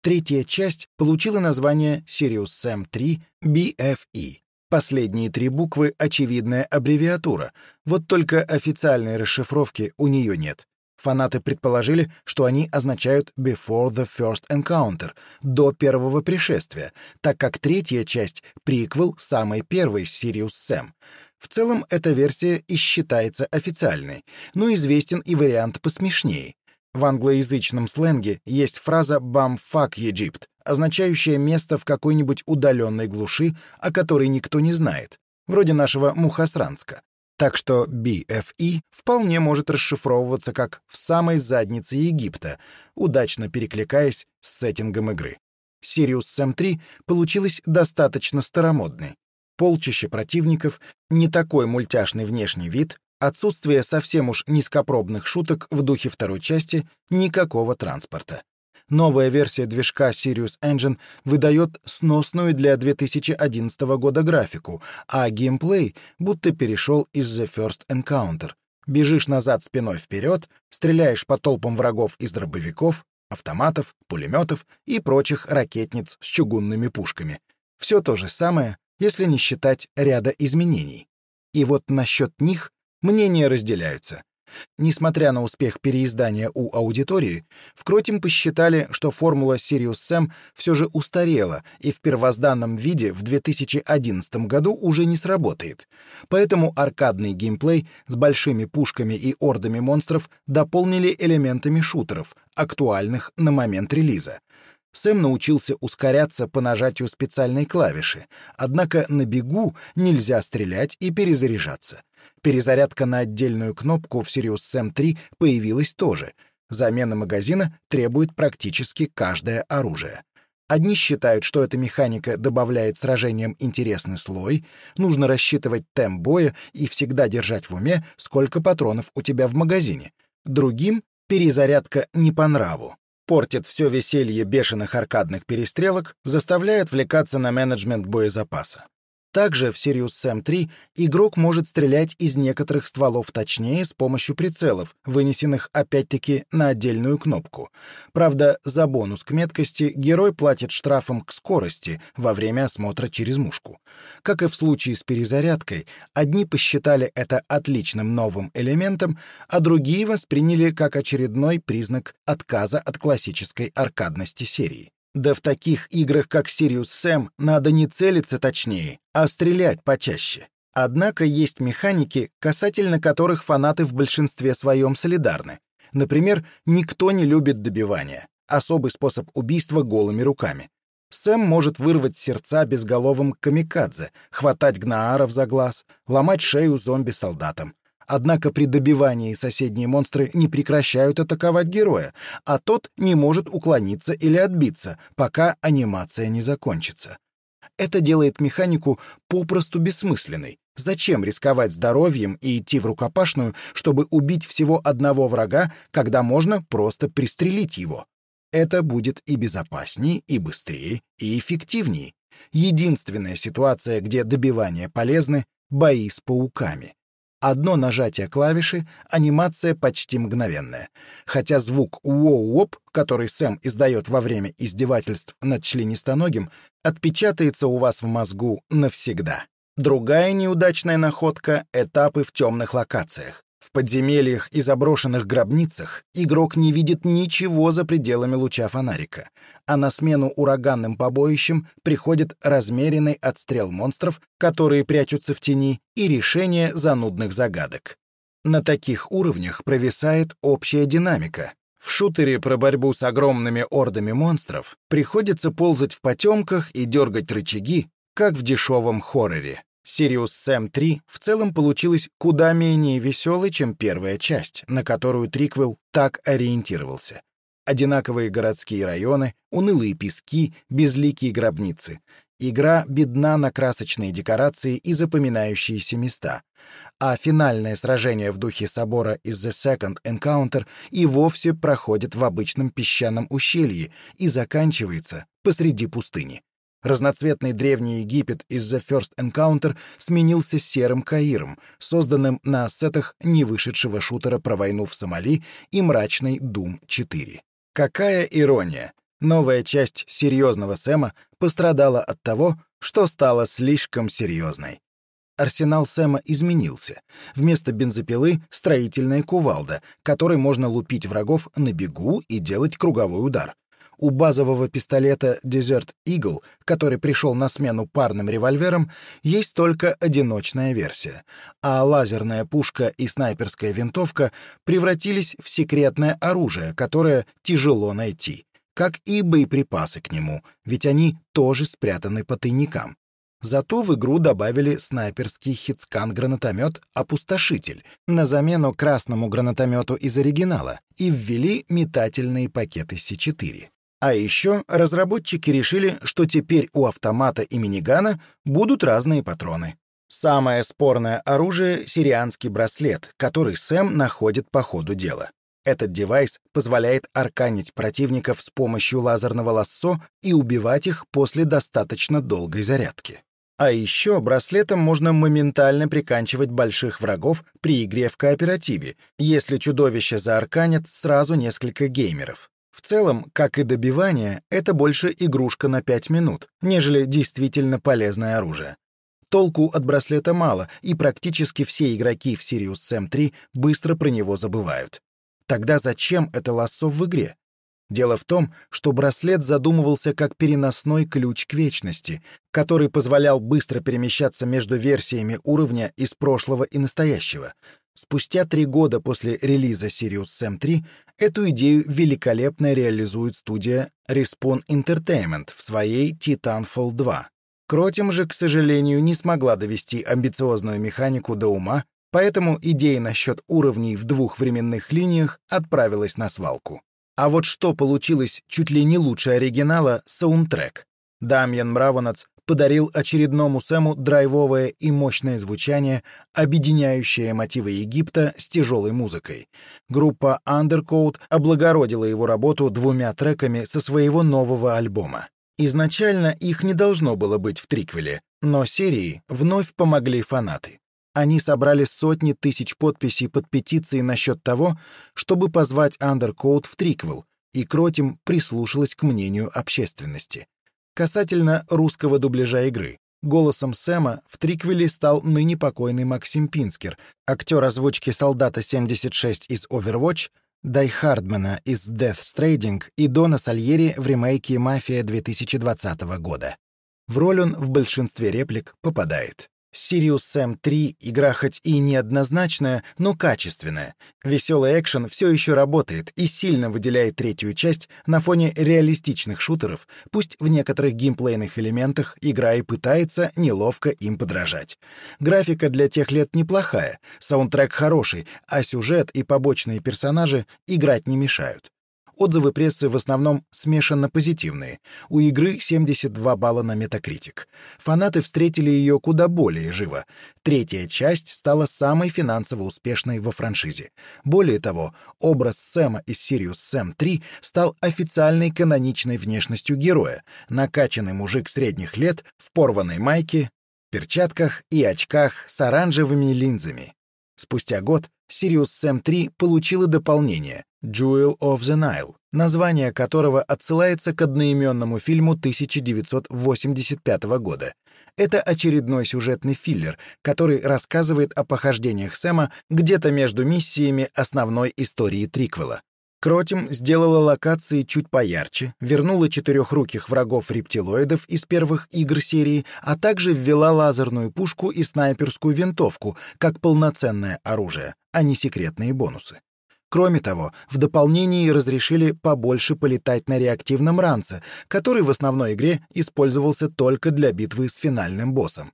Третья часть получила название Sirius Sam 3 BFE. Последние три буквы — очевидная аббревиатура, вот только официальной расшифровки у нее нет. Фанаты предположили, что они означают «before the first encounter» — «до первого пришествия», так как третья часть — приквел самой первой Sirius Sam. В целом, эта версия и считается официальной, но известен и вариант посмешнее. В англоязычном сленге есть фраза «bumfuck Egypt», означающая место в какой-нибудь удаленной глуши, о которой никто не знает, вроде нашего Мухасранска. Так что BFE вполне может расшифровываться как «в самой заднице Египта», удачно перекликаясь с сеттингом игры. Sirius Sam 3 получилась достаточно старомодной. Полчища противников, не такой мультяшный внешний вид, отсутствие совсем уж низкопробных шуток в духе второй части, никакого транспорта. Новая версия движка Sirius Engine выдает сносную для 2011 года графику, а геймплей будто перешел из The First Encounter. Бежишь назад спиной вперед, стреляешь по толпам врагов из дробовиков, автоматов, пулеметов и прочих ракетниц с чугунными пушками. Все то же самое, если не считать ряда изменений. И вот насчет них мнения разделяются. Несмотря на успех переиздания у аудитории, в Croteam посчитали, что формула Serious Sam все же устарела и в первозданном виде в 2011 году уже не сработает. Поэтому аркадный геймплей с большими пушками и ордами монстров дополнили элементами шутеров, актуальных на момент релиза. Сэм научился ускоряться по нажатию специальной клавиши, однако на бегу нельзя стрелять и перезаряжаться. Перезарядка на отдельную кнопку в Sirius Sam 3 появилась тоже. Замена магазина требует практически каждое оружие. Одни считают, что эта механика добавляет сражениям интересный слой, нужно рассчитывать темп боя и всегда держать в уме, сколько патронов у тебя в магазине. Другим перезарядка не по нраву портит все веселье бешеных аркадных перестрелок, заставляет влекаться на менеджмент боезапаса. Также в Sirius Sam 3 игрок может стрелять из некоторых стволов точнее с помощью прицелов, вынесенных опять-таки на отдельную кнопку. Правда, за бонус к меткости герой платит штрафом к скорости во время осмотра через мушку. Как и в случае с перезарядкой, одни посчитали это отличным новым элементом, а другие восприняли как очередной признак отказа от классической аркадности серии. Да в таких играх, как Sirius Sam, надо не целиться точнее, а стрелять почаще. Однако есть механики, касательно которых фанаты в большинстве своем солидарны. Например, никто не любит добивания. Особый способ убийства голыми руками. Сэм может вырвать сердца безголовым камикадзе, хватать гнааров за глаз, ломать шею зомби-солдатам. Однако при добивании соседние монстры не прекращают атаковать героя, а тот не может уклониться или отбиться, пока анимация не закончится. Это делает механику попросту бессмысленной. Зачем рисковать здоровьем и идти в рукопашную, чтобы убить всего одного врага, когда можно просто пристрелить его? Это будет и безопаснее, и быстрее, и эффективнее. Единственная ситуация, где добивания полезны — бои с пауками. Одно нажатие клавиши, анимация почти мгновенная. Хотя звук «уоу-оп», который Сэм издает во время издевательств над членистоногим, отпечатается у вас в мозгу навсегда. Другая неудачная находка — этапы в темных локациях. В подземельях и заброшенных гробницах игрок не видит ничего за пределами луча фонарика, а на смену ураганным побоищам приходит размеренный отстрел монстров, которые прячутся в тени, и решение занудных загадок. На таких уровнях провисает общая динамика. В шутере про борьбу с огромными ордами монстров приходится ползать в потемках и дергать рычаги, как в дешевом хорроре. Sirius Sam 3 в целом получилась куда менее веселой, чем первая часть, на которую Триквелл так ориентировался. Одинаковые городские районы, унылые пески, безликие гробницы. Игра бедна на красочные декорации и запоминающиеся места. А финальное сражение в духе собора из The Second Encounter и вовсе проходит в обычном песчаном ущелье и заканчивается посреди пустыни. Разноцветный древний Египет из The First Encounter сменился серым Каиром, созданным на ассетах невышедшего шутера про войну в Сомали и мрачный Doom 4. Какая ирония! Новая часть серьезного Сэма пострадала от того, что стала слишком серьезной. Арсенал Сэма изменился. Вместо бензопилы — строительная кувалда, которой можно лупить врагов на бегу и делать круговой удар. У базового пистолета Desert Eagle, который пришел на смену парным револьверам, есть только одиночная версия, а лазерная пушка и снайперская винтовка превратились в секретное оружие, которое тяжело найти, как и боеприпасы к нему, ведь они тоже спрятаны по тайникам. Зато в игру добавили снайперский хитскан-гранатомет «Опустошитель» на замену красному гранатомету из оригинала и ввели метательные пакеты С4. А еще разработчики решили, что теперь у автомата и минигана будут разные патроны. Самое спорное оружие — сирианский браслет, который Сэм находит по ходу дела. Этот девайс позволяет арканить противников с помощью лазерного лассо и убивать их после достаточно долгой зарядки. А еще браслетом можно моментально приканчивать больших врагов при игре в кооперативе, если чудовище заарканят сразу несколько геймеров. В целом, как и добивание, это больше игрушка на 5 минут, нежели действительно полезное оружие. Толку от браслета мало, и практически все игроки в Sirius Sam 3 быстро про него забывают. Тогда зачем это лассо в игре? Дело в том, что браслет задумывался как переносной ключ к вечности, который позволял быстро перемещаться между версиями уровня из прошлого и настоящего. Спустя три года после релиза Serious Sam 3 эту идею великолепно реализует студия Respawn Entertainment в своей Titanfall 2. Croteam же, к сожалению, не смогла довести амбициозную механику до ума, поэтому идея насчет уровней в двух временных линиях отправилась на свалку. А вот что получилось чуть ли не лучше оригинала — саундтрек. Дамьян Мравонац подарил очередному Сэму драйвовое и мощное звучание, объединяющее мотивы Египта с тяжелой музыкой. Группа Undercoat облагородила его работу двумя треками со своего нового альбома. Изначально их не должно было быть в триквеле, но серии вновь помогли фанаты. Они собрали сотни тысяч подписей под петицией насчет того, чтобы позвать Undercoat в триквел, и Croteam прислушалась к мнению общественности. Касательно русского дубляжа игры. Голосом Сэма в триквеле стал ныне покойный Максим Пинскер, актер озвучки солдата 76 из Overwatch, Дай Хардмана из Death Stranding и Дона Сальери в ремейке «Мафия» 2020 года. В роль он в большинстве реплик попадает. Serious Sam 3 — игра хоть и неоднозначная, но качественная. Веселый экшен все еще работает и сильно выделяет третью часть на фоне реалистичных шутеров, пусть в некоторых геймплейных элементах игра и пытается неловко им подражать. Графика для тех лет неплохая, саундтрек хороший, а сюжет и побочные персонажи играть не мешают. Отзывы прессы в основном смешанно позитивные. У игры 72 балла на Metacritic. Фанаты встретили ее куда более живо. Третья часть стала самой финансово успешной во франшизе. Более того, образ Сэма из Sirius Sam 3 стал официальной каноничной внешностью героя. Накачанный мужик средних лет в порванной майке, перчатках и очках с оранжевыми линзами. Спустя год Sirius Sam 3 получила дополнение Jewel of the Nile, название которого отсылается к одноименному фильму 1985 года. Это очередной сюжетный филлер, который рассказывает о похождениях Сэма где-то между миссиями основной истории триквела. Croteam сделала локации чуть поярче, вернула четырехруких врагов-рептилоидов из первых игр серии, а также ввела лазерную пушку и снайперскую винтовку как полноценное оружие, а не секретные бонусы. Кроме того, в дополнении разрешили побольше полетать на реактивном ранце, который в основной игре использовался только для битвы с финальным боссом.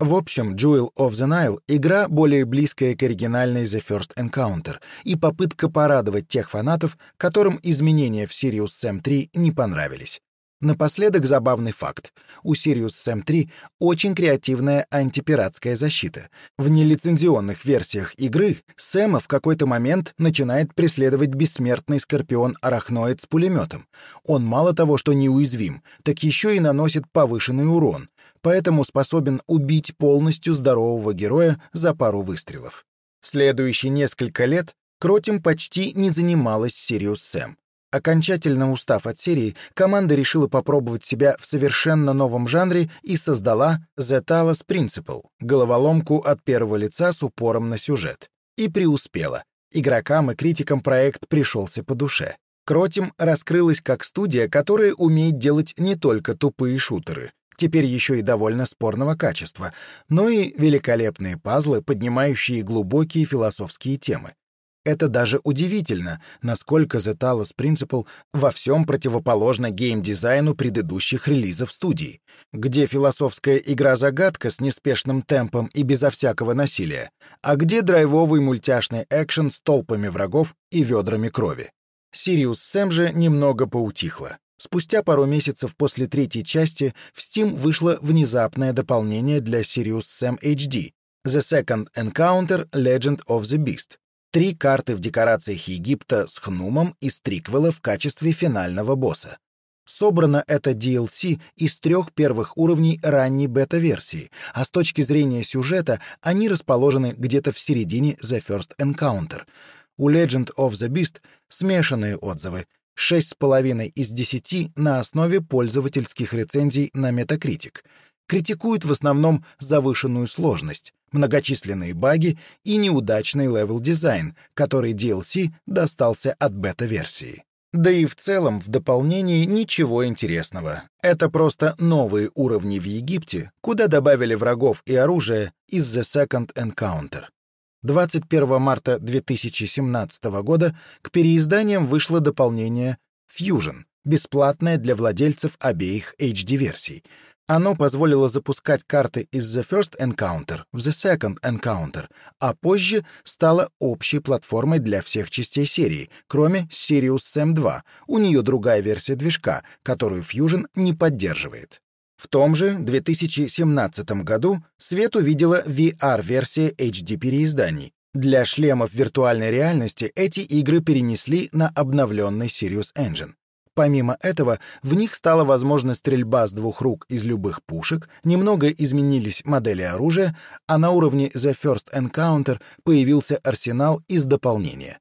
В общем, Jewel of the Nile — игра более близкая к оригинальной The First Encounter и попытка порадовать тех фанатов, которым изменения в Sirius Sam 3 не понравились. Напоследок забавный факт. У Sirius Sam 3 очень креативная антипиратская защита. В нелицензионных версиях игры Сэма в какой-то момент начинает преследовать бессмертный скорпион-арахноид с пулеметом. Он мало того, что неуязвим, так еще и наносит повышенный урон, поэтому способен убить полностью здорового героя за пару выстрелов. Следующие несколько лет Croteam почти не занималась Serious Sam. Окончательно устав от серии, команда решила попробовать себя в совершенно новом жанре и создала The Talos Principle — головоломку от первого лица с упором на сюжет. И преуспела. Игрокам и критикам проект пришелся по душе. Croteam раскрылась как студия, которая умеет делать не только тупые шутеры, теперь еще и довольно спорного качества, но и великолепные пазлы, поднимающие глубокие философские темы. Это даже удивительно, насколько The Talos Principle во всем противоположна геймдизайну предыдущих релизов студии, где философская игра-загадка с неспешным темпом и безо всякого насилия, а где драйвовый мультяшный экшен с толпами врагов и ведрами крови. Sirius Sam же немного поутихла. Спустя пару месяцев после третьей части в Steam вышло внезапное дополнение для Sirius Sam HD — The Second Encounter Legend of the Beast, Три карты в декорациях Египта с Хнумом и Стриквелла в качестве финального босса. Собрано это DLC из трех первых уровней ранней бета-версии, а с точки зрения сюжета они расположены где-то в середине The First Encounter. У Legend of the Beast смешанные отзывы. 6,5 из 10 на основе пользовательских рецензий на Metacritic. Критикуют в основном завышенную сложность многочисленные баги и неудачный левел-дизайн, который DLC достался от бета-версии. Да и в целом в дополнении ничего интересного. Это просто новые уровни в Египте, куда добавили врагов и оружие из The Second Encounter. 21 марта 2017 года к переизданиям вышло дополнение Fusion, бесплатное для владельцев обеих HD-версий. Оно позволило запускать карты из The First Encounter в The Second Encounter, а позже стало общей платформой для всех частей серии, кроме Sirius Sam 2. У нее другая версия движка, которую Fusion не поддерживает. В том же 2017 году свет увидела VR-версия HD-переизданий. Для шлемов виртуальной реальности эти игры перенесли на обновленный Sirius Engine. Помимо этого, в них стала возможна стрельба с двух рук из любых пушек, немного изменились модели оружия, а на уровнях The First Encounter появился арсенал из дополнения.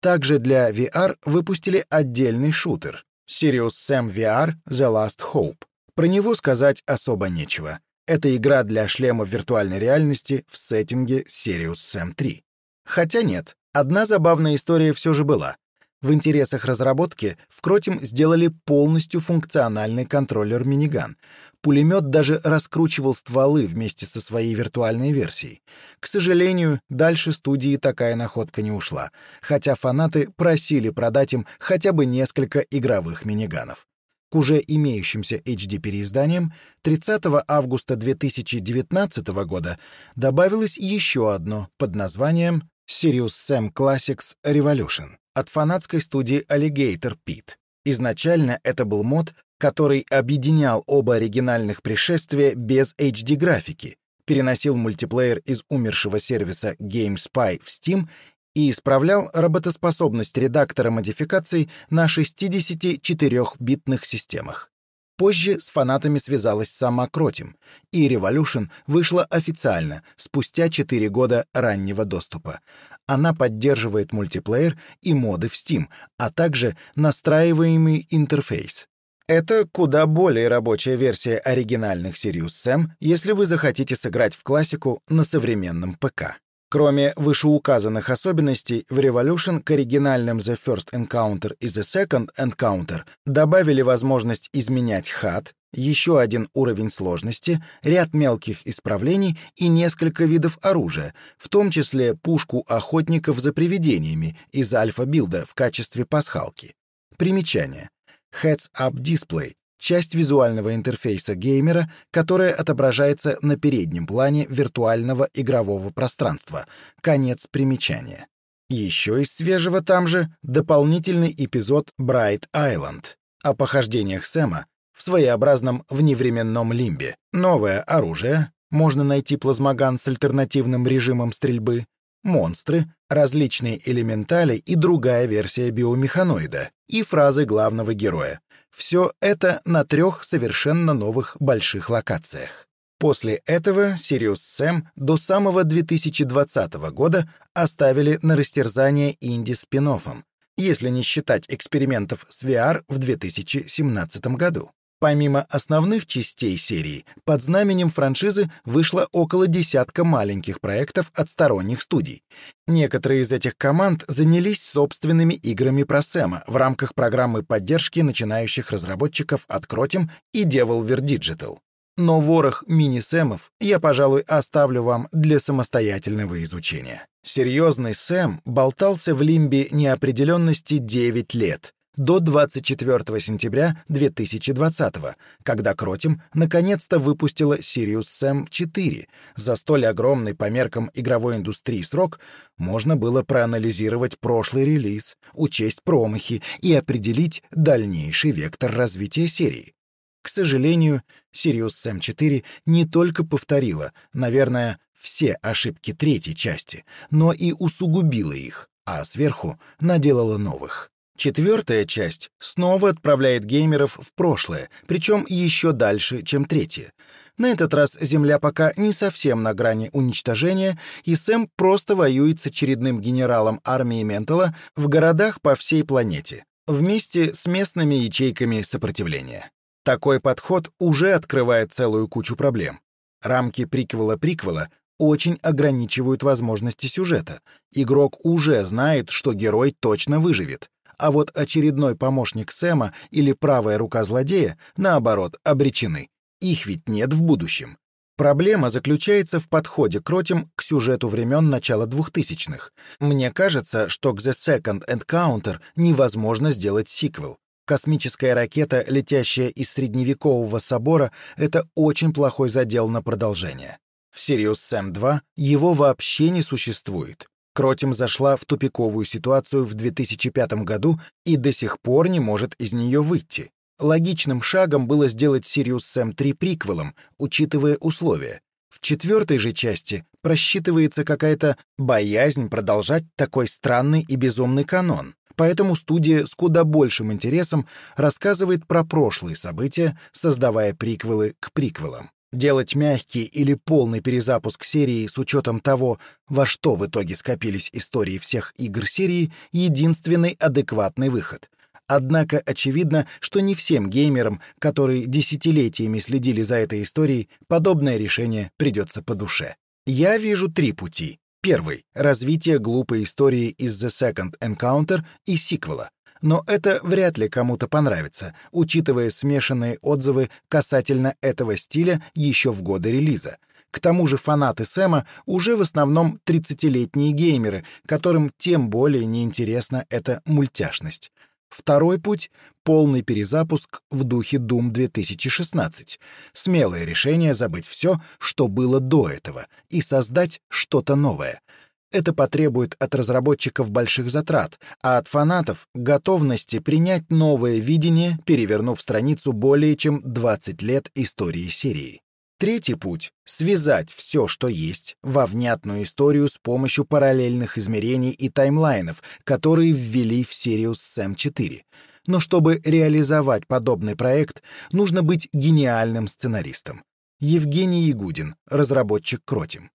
Также для VR выпустили отдельный шутер — Serious Sam VR The Last Hope. Про него сказать особо нечего. Это игра для шлемов виртуальной реальности в сеттинге Serious Sam 3. Хотя нет, одна забавная история все же была. В интересах разработки в Croteam сделали полностью функциональный контроллер миниган. Пулемет даже раскручивал стволы вместе со своей виртуальной версией. К сожалению, дальше студии такая находка не ушла, хотя фанаты просили продать им хотя бы несколько игровых миниганов. Уже имеющимся HD-переизданиям 30 августа 2019 года добавилось еще одно под названием Sirius Sam Classics Revolution от фанатской студии Alligator Pit. Изначально это был мод, который объединял оба оригинальных пришествия без HD-графики, переносил мультиплеер из умершего сервиса GameSpy в Steam и исправлял работоспособность редактора модификаций на 64-битных системах. Позже с фанатами связалась сама Croteam, и Revolution вышла официально, спустя 4 года раннего доступа. Она поддерживает мультиплеер и моды в Steam, а также настраиваемый интерфейс. Это куда более рабочая версия оригинальных Sirius Sam, если вы захотите сыграть в классику на современном ПК. Кроме вышеуказанных особенностей, в Revolution к оригинальным The First Encounter и The Second Encounter добавили возможность изменять HUD, еще один уровень сложности, ряд мелких исправлений и несколько видов оружия, в том числе пушку охотников за привидениями из альфа-билда в качестве пасхалки. Примечание. Heads-up Display часть визуального интерфейса геймера, которая отображается на переднем плане виртуального игрового пространства. Конец примечания. Еще из свежего там же дополнительный эпизод Bright Island о похождениях Сэма в своеобразном вневременном лимбе. Новое оружие, можно найти плазмоган с альтернативным режимом стрельбы, монстры, различные элементали и другая версия биомеханоида, и фразы главного героя. Все это на трех совершенно новых больших локациях. После этого Sirius Sam до самого 2020 года оставили на растерзание инди спин если не считать экспериментов с VR в 2017 году. Помимо основных частей серии, под знаменем франшизы вышло около десятка маленьких проектов от сторонних студий. Некоторые из этих команд занялись собственными играми про Сэма в рамках программы поддержки начинающих разработчиков от Croteam и Devolver Digital. Но ворох мини-сэмов я, пожалуй, оставлю вам для самостоятельного изучения. Серьезный Сэм болтался в лимбе неопределенности 9 лет, до 24 сентября 2020 когда Croteam наконец-то выпустила Serious Sam 4. За столь огромный по меркам игровой индустрии срок можно было проанализировать прошлый релиз, учесть промахи и определить дальнейший вектор развития серии. К сожалению, Sirius Sam 4 не только повторила, наверное, все ошибки третьей части, но и усугубила их, а сверху наделала новых. Четвертая часть снова отправляет геймеров в прошлое, причем еще дальше, чем третья. На этот раз Земля пока не совсем на грани уничтожения, и Сэм просто воюет с очередным генералом армии Ментала в городах по всей планете, вместе с местными ячейками сопротивления. Такой подход уже открывает целую кучу проблем. Рамки приквела-приквела очень ограничивают возможности сюжета. Игрок уже знает, что герой точно выживет, а вот очередной помощник Сэма или правая рука злодея, наоборот, обречены. Их ведь нет в будущем. Проблема заключается в подходе Croteam к сюжету времен начала 2000-х. Мне кажется, что к The Second Encounter невозможно сделать сиквел. Космическая ракета, летящая из средневекового собора, это очень плохой задел на продолжение. В Serious Sam 2 его вообще не существует. Croteam зашла в тупиковую ситуацию в 2005 году и до сих пор не может из нее выйти. Логичным шагом было сделать Sirius Sam 3 приквелом, учитывая условия. В четвертой же части просчитывается какая-то боязнь продолжать такой странный и безумный канон. Поэтому студия с куда большим интересом рассказывает про прошлые события, создавая приквелы к приквелам. Делать мягкий или полный перезапуск серии с учетом того, во что в итоге скопились истории всех игр серии, единственный адекватный выход. Однако очевидно, что не всем геймерам, которые десятилетиями следили за этой историей, подобное решение придется по душе. Я вижу три пути. Первый — развитие глупой истории из The Second Encounter и сиквела. Но это вряд ли кому-то понравится, учитывая смешанные отзывы касательно этого стиля еще в годы релиза. К тому же фанаты Сэма уже в основном 30-летние геймеры, которым тем более неинтересна эта мультяшность. Второй путь — полный перезапуск в духе Doom 2016. Смелое решение забыть все, что было до этого, и создать что-то новое. Это потребует от разработчиков больших затрат, а от фанатов — готовности принять новое видение, перевернув страницу более чем 20 лет истории серии. Третий путь — связать все, что есть, во внятную историю с помощью параллельных измерений и таймлайнов, которые ввели в Sirius Sam 4. Но чтобы реализовать подобный проект, нужно быть гениальным сценаристом. Евгений Ягудин, разработчик Croteam.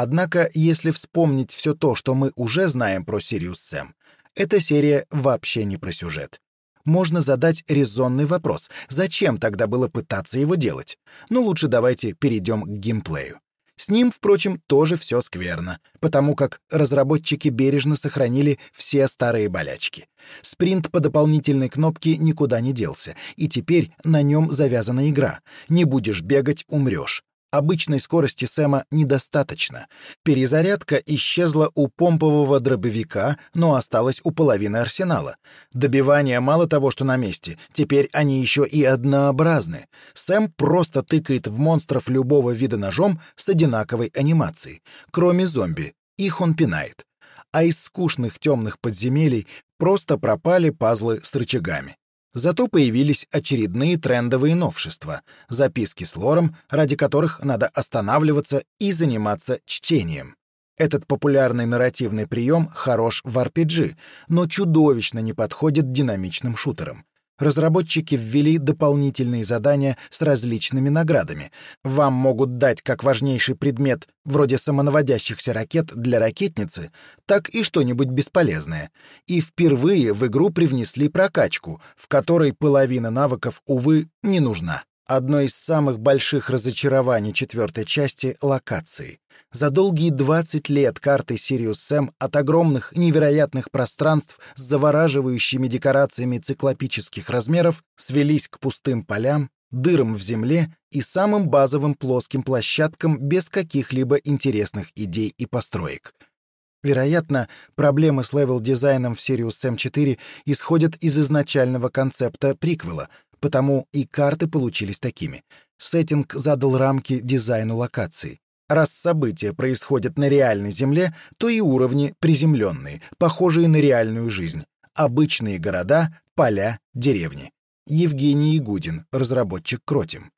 Однако, если вспомнить все то, что мы уже знаем про Serious Sam, эта серия вообще не про сюжет можно задать резонный вопрос. Зачем тогда было пытаться его делать? Ну, лучше давайте перейдем к геймплею. С ним, впрочем, тоже все скверно, потому как разработчики бережно сохранили все старые болячки. Спринт по дополнительной кнопке никуда не делся, и теперь на нем завязана игра. Не будешь бегать — умрешь. Обычной скорости Сэма недостаточно. Перезарядка исчезла у помпового дробовика, но осталась у половины арсенала. Добивание мало того, что на месте, теперь они еще и однообразны. Сэм просто тыкает в монстров любого вида ножом с одинаковой анимацией, кроме зомби. Их он пинает. А из скучных темных подземелий просто пропали пазлы с рычагами. Зато появились очередные трендовые новшества, записки с лором, ради которых надо останавливаться и заниматься чтением. Этот популярный нарративный прием хорош в RPG, но чудовищно не подходит динамичным шутерам разработчики ввели дополнительные задания с различными наградами. Вам могут дать как важнейший предмет, вроде самонаводящихся ракет для ракетницы, так и что-нибудь бесполезное. И впервые в игру привнесли прокачку, в которой половина навыков, увы, не нужна. Одно из самых больших разочарований четвертой части — локации. За долгие 20 лет карты Sirius Sam от огромных невероятных пространств с завораживающими декорациями циклопических размеров свелись к пустым полям, дырам в земле и самым базовым плоским площадкам без каких-либо интересных идей и построек. Вероятно, проблемы с левел-дизайном в Serious Sam 4 исходят из изначального концепта приквела — потому и карты получились такими. Сеттинг задал рамки дизайну локаций. Раз события происходят на реальной Земле, то и уровни приземленные, похожие на реальную жизнь. Обычные города, поля, деревни. Евгений Игудин, разработчик Croteam.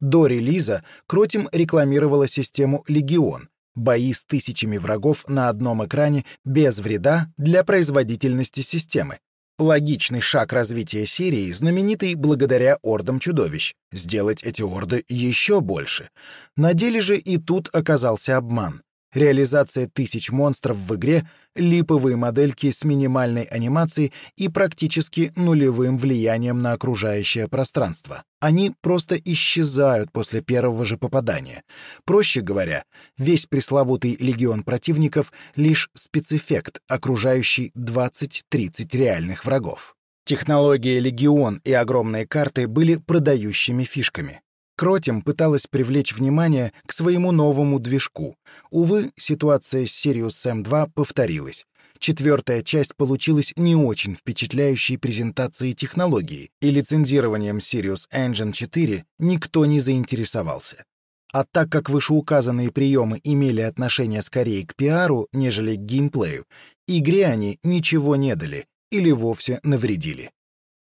До релиза Croteam рекламировала систему «Легион», бои с тысячами врагов на одном экране без вреда для производительности системы, Логичный шаг развития серии знаменитый благодаря ордам чудовищ. Сделать эти орды еще больше. На деле же и тут оказался обман реализация тысяч монстров в игре, липовые модельки с минимальной анимацией и практически нулевым влиянием на окружающее пространство. Они просто исчезают после первого же попадания. Проще говоря, весь пресловутый легион противников — лишь спецэффект, окружающий 20-30 реальных врагов. Технология «Легион» и огромные карты были продающими фишками. Croteam пыталась привлечь внимание к своему новому движку. Увы, ситуация с Serious Sam 2 повторилась. Четвертая часть получилась не очень впечатляющей презентацией технологии, и лицензированием Serious Engine 4 никто не заинтересовался. А так как вышеуказанные приемы имели отношение скорее к пиару, нежели к геймплею, игре они ничего не дали или вовсе навредили.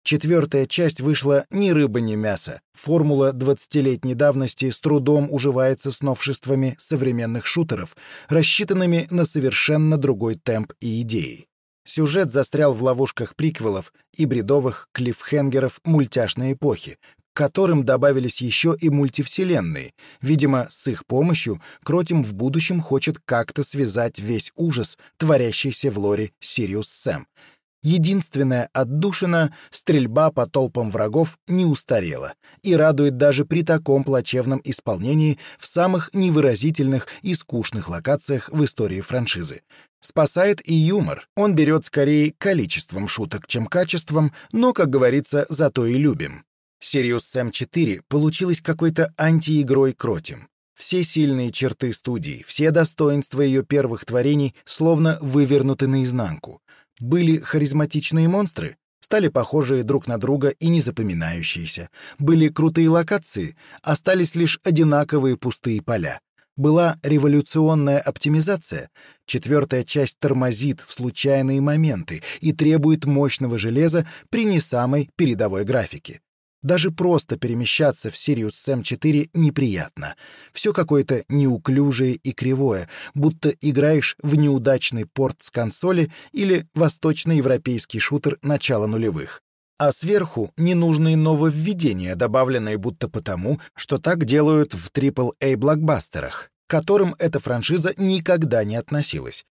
Четвертая часть вышла ни рыба, ни мясо. Формула 20-летней давности с трудом уживается с новшествами современных шутеров, рассчитанными на совершенно другой темп и идеи. Сюжет застрял в ловушках приквелов и бредовых клиффхенгеров мультяшной эпохи, к которым добавились еще и мультивселенные. Видимо, с их помощью Croteam в будущем хочет как-то связать весь ужас, творящийся в лоре Serious Sam. Единственная отдушина — стрельба по толпам врагов не устарела и радует даже при таком плачевном исполнении в самых невыразительных и скучных локациях в истории франшизы. Спасает и юмор. Он берет скорее количеством шуток, чем качеством, но, как говорится, за то и любим. Serious Sam 4 получилась какой-то антиигрой Croteam. Все сильные черты студии, все достоинства ее первых творений словно вывернуты наизнанку. Были харизматичные монстры, стали похожие друг на друга и незапоминающиеся. Были крутые локации, остались лишь одинаковые пустые поля. Была революционная оптимизация. Четвертая часть тормозит в случайные моменты и требует мощного железа при не самой передовой графике. Даже просто перемещаться в Sirius Sam-4 неприятно. Все какое-то неуклюжее и кривое, будто играешь в неудачный порт с консоли или восточноевропейский шутер начала нулевых. А сверху ненужные нововведения, добавленные будто потому, что так делают в AAA-блокбастерах, к которым эта франшиза никогда не относилась.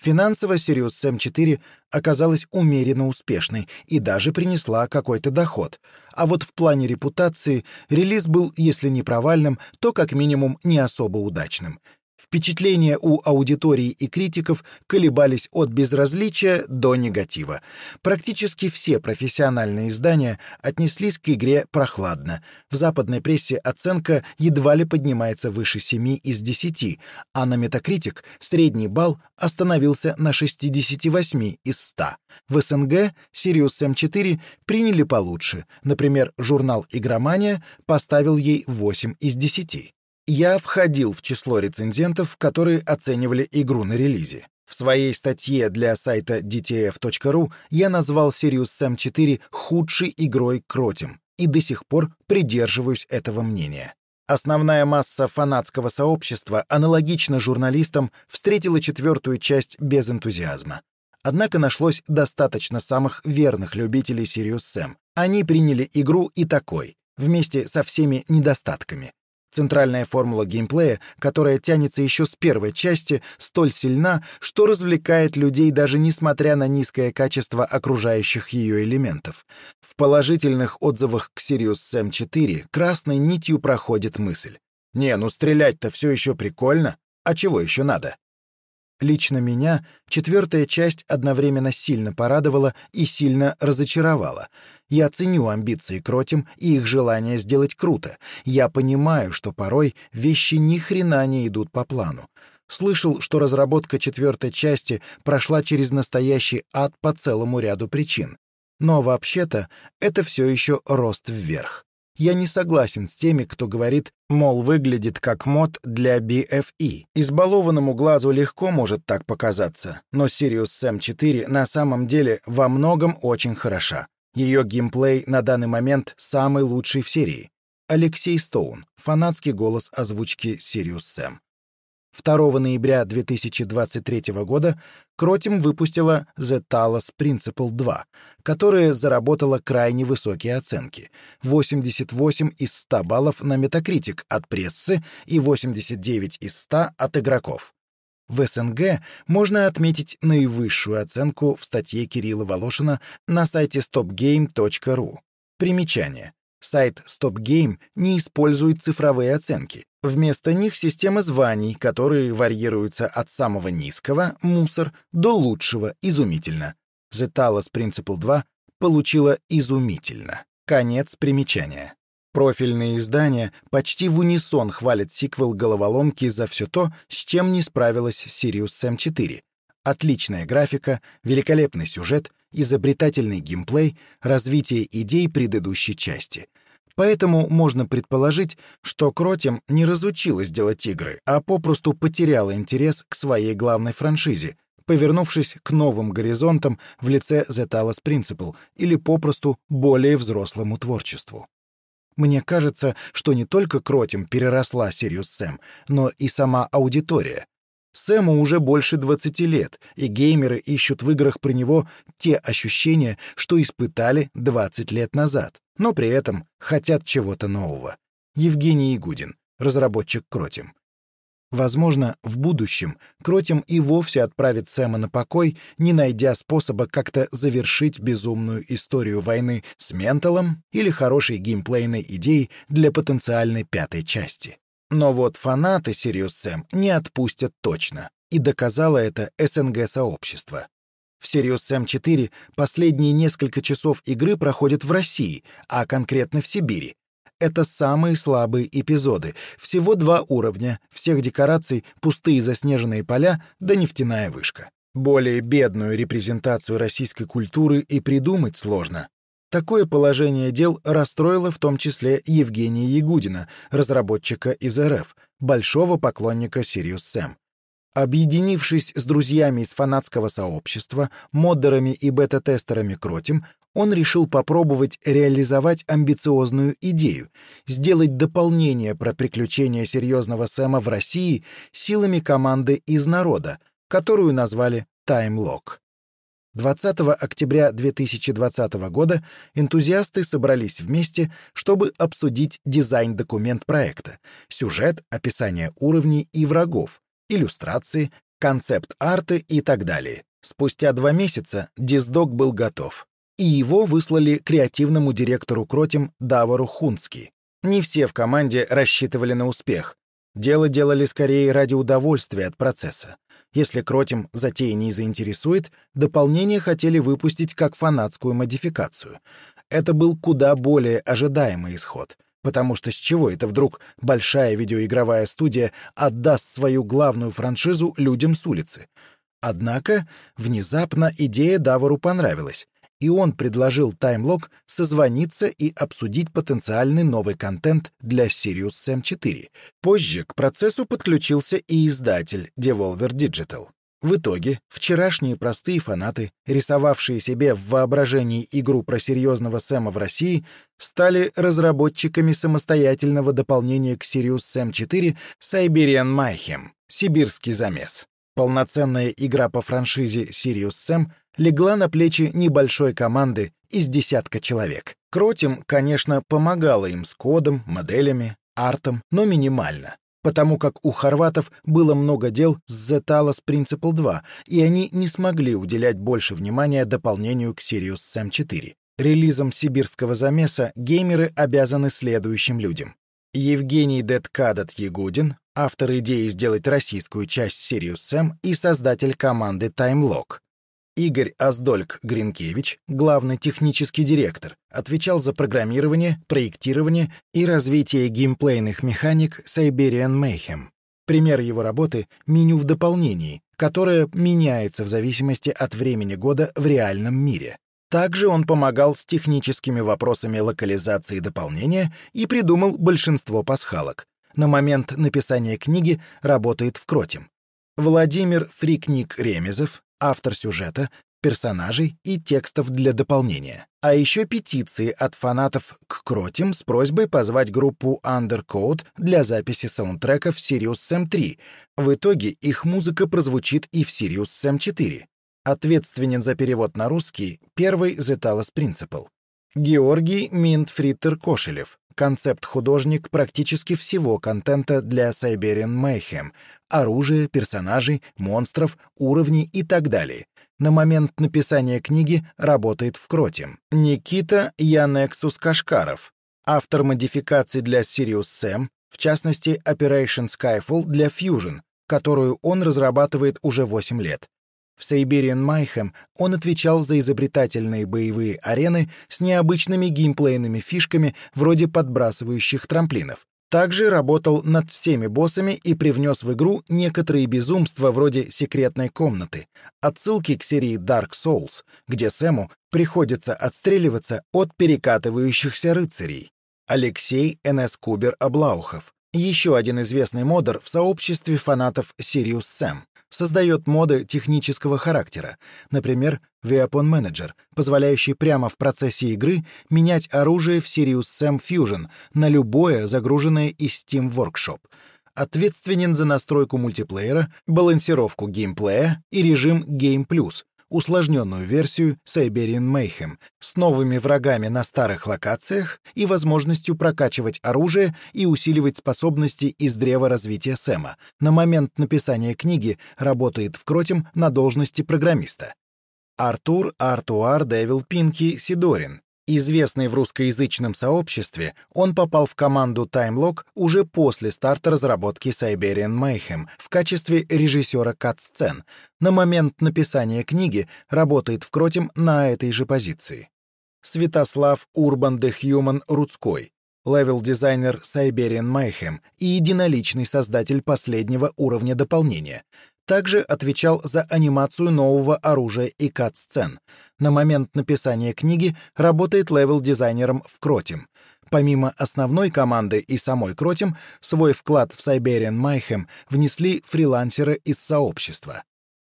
Финансово Sirius Sam-4 оказалась умеренно успешной и даже принесла какой-то доход. А вот в плане репутации релиз был, если не провальным, то как минимум не особо удачным. Впечатления у аудитории и критиков колебались от безразличия до негатива. Практически все профессиональные издания отнеслись к игре прохладно. В западной прессе оценка едва ли поднимается выше 7 из 10, а на Metacritic средний балл остановился на 68 из 100. В СНГ Serious Sam 4 приняли получше. Например, журнал «Игромания» поставил ей 8 из 10. Я входил в число рецензентов, которые оценивали игру на релизе. В своей статье для сайта dtf.ru я назвал Serious Sam 4 худшей игрой Croteam и до сих пор придерживаюсь этого мнения. Основная масса фанатского сообщества, аналогично журналистам, встретила четвертую часть без энтузиазма. Однако нашлось достаточно самых верных любителей Sirius Sam. Они приняли игру и такой, вместе со всеми недостатками. Центральная формула геймплея, которая тянется еще с первой части, столь сильна, что развлекает людей даже несмотря на низкое качество окружающих ее элементов. В положительных отзывах к Serious Sam 4 красной нитью проходит мысль. «Не, ну стрелять-то все еще прикольно. А чего еще надо?» Лично меня четвертая часть одновременно сильно порадовала и сильно разочаровала. Я ценю амбиции Croteam и их желание сделать круто. Я понимаю, что порой вещи ни хрена не идут по плану. Слышал, что разработка четвертой части прошла через настоящий ад по целому ряду причин. Но вообще-то это все еще рост вверх. Я не согласен с теми, кто говорит, мол, выглядит как мод для BFE. Избалованному глазу легко может так показаться, но Sirius Sam 4 на самом деле во многом очень хороша. Ее геймплей на данный момент самый лучший в серии. Алексей Стоун, фанатский голос озвучки Sirius Sam. 2 ноября 2023 года Croteam выпустила The Talos Principle 2, которая заработала крайне высокие оценки — 88 из 100 баллов на Metacritic от прессы и 89 из 100 от игроков. В СНГ можно отметить наивысшую оценку в статье Кирилла Волошина на сайте stopgame.ru. Примечание. Сайт StopGame не использует цифровые оценки. Вместо них система званий, которые варьируются от самого низкого — мусор до лучшего — изумительно. The Talos Principle 2 получила изумительно. Конец примечания. Профильные издания почти в унисон хвалят сиквел «Головоломки» за все то, с чем не справилась Serious Sam 4. Отличная графика, великолепный сюжет, изобретательный геймплей, развитие идей предыдущей части. Поэтому можно предположить, что Croteam не разучилась делать игры, а попросту потеряла интерес к своей главной франшизе, повернувшись к новым горизонтам в лице The Talos Principle или попросту более взрослому творчеству. Мне кажется, что не только Croteam переросла Serious Sam, но и сама аудитория. Сэму уже больше 20 лет, и геймеры ищут в играх про него те ощущения, что испытали 20 лет назад, но при этом хотят чего-то нового. Евгений Ягудин, разработчик Croteam. Возможно, в будущем Croteam и вовсе отправит Сэма на покой, не найдя способа как-то завершить безумную историю войны с Менталом или хорошей геймплейной идеей для потенциальной пятой части. Но вот фанаты Serious Sam не отпустят точно, и доказало это СНГ-сообщество. В Serious Sam 4 последние несколько часов игры проходят в России, а конкретно в Сибири, это самые слабые эпизоды. Всего два уровня, всех декораций, пустые заснеженные поля да нефтяная вышка. Более бедную репрезентацию российской культуры и придумать сложно. Такое положение дел расстроило в том числе Евгения Ягудина, разработчика из РФ, большого поклонника Serious Sam. Объединившись с друзьями из фанатского сообщества, моддерами и бета-тестерами Croteam, он решил попробовать реализовать амбициозную идею — сделать дополнение про приключения серьезного Сэма в России силами команды из народа, которую назвали Time Lock. 20 октября 2020 года энтузиасты собрались вместе, чтобы обсудить дизайн-документ проекта, сюжет, описание уровней и врагов, иллюстрации, концепт-арты и так далее. Спустя два месяца диздок был готов и его выслали креативному директору Croteam Давору Хунски. Не все в команде рассчитывали на успех. Дело делали скорее ради удовольствия от процесса. Если Croteam затея не заинтересует, дополнение хотели выпустить как фанатскую модификацию. Это был куда более ожидаемый исход, потому что с чего это вдруг большая видеоигровая студия отдаст свою главную франшизу людям с улицы? Однако внезапно идея Давару понравилась, и он предложил Таймлок созвониться и обсудить потенциальный новый контент для Sirius Sam 4. Позже к процессу подключился и издатель Devolver Digital. В итоге, вчерашние простые фанаты, рисовавшие себе в воображении игру про серьезного Сэма в России, стали разработчиками самостоятельного дополнения к Sirius Sam 4 Siberian Mayhem — «Сибирский замес». Полноценная игра по франшизе Serious Sam легла на плечи небольшой команды из десятка человек. Croteam, конечно, помогала им с кодом, моделями, артом, но минимально, потому как у хорватов было много дел с The Talos Principle 2, и они не смогли уделять больше внимания дополнению к Serious Sam 4. Релизом сибирского замеса геймеры обязаны следующим людям. Евгений Деткадат Ягудин, автор идеи сделать российскую часть Serious Sam и создатель команды TimeLock. Игорь Аздольк-Гринкевич, главный технический директор, отвечал за программирование, проектирование и развитие геймплейных механик Siberian Mayhem. Пример его работы — меню в дополнении, которое меняется в зависимости от времени года в реальном мире. Также он помогал с техническими вопросами локализации дополнения и придумал большинство пасхалок. На момент написания книги работает в Croteam. Владимир Freaknik Ремезов, автор сюжета, персонажей и текстов для дополнения. А еще петиции от фанатов к Croteam с просьбой позвать группу Undercode для записи саундтрека в Serious Sam 3. В итоге их музыка прозвучит и в Serious Sam 4. Ответственен за перевод на русский первый The Talos Principle. Георгий Mintfritter Кошелев, концепт-художник практически всего контента для Siberian Mayhem, оружия, персонажей, монстров, уровней и так далее. На момент написания книги работает в Кроте. Никита Янексус Кашкаров, автор модификаций для Sirius Sam, в частности Operation Skyfall для Fusion, которую он разрабатывает уже 8 лет. В Siberian Mayhem он отвечал за изобретательные боевые арены с необычными геймплейными фишками вроде подбрасывающих трамплинов. Также работал над всеми боссами и привнес в игру некоторые безумства вроде секретной комнаты, отсылки к серии Dark Souls, где Сэму приходится отстреливаться от перекатывающихся рыцарей. Алексей Н.С. Кубер-Облаухов, еще один известный модер в сообществе фанатов Sirius Sam создает моды технического характера, например, Weapon Manager, позволяющий прямо в процессе игры менять оружие в Sirius Sam Fusion на любое загруженное из Steam Workshop. Ответственен за настройку мультиплеера, балансировку геймплея и режим Game Plus, усложненную версию Siberian Mayhem с новыми врагами на старых локациях и возможностью прокачивать оружие и усиливать способности из древа развития Сэма. На момент написания книги работает в Croteam на должности программиста. Артур Артуар Devil Pinky Сидорин, Известный в русскоязычном сообществе, он попал в команду Timelock уже после старта разработки Siberian Mayhem в качестве режиссера кат-сцен. На момент написания книги работает в Croteam на этой же позиции. Святослав Urban DeHuman Рудской, левел-дизайнер Siberian Mayhem и единоличный создатель последнего уровня дополнения, также отвечал за анимацию нового оружия и кат-сцен. На момент написания книги работает левел-дизайнером в Croteam. Помимо основной команды и самой Croteam, свой вклад в Siberian Mayhem внесли фрилансеры из сообщества.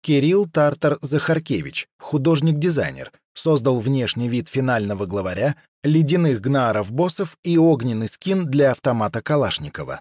Кирилл Тартар Захаркевич, художник-дизайнер, создал внешний вид финального главаря, ледяных гнаров-боссов и огненный скин для автомата Калашникова.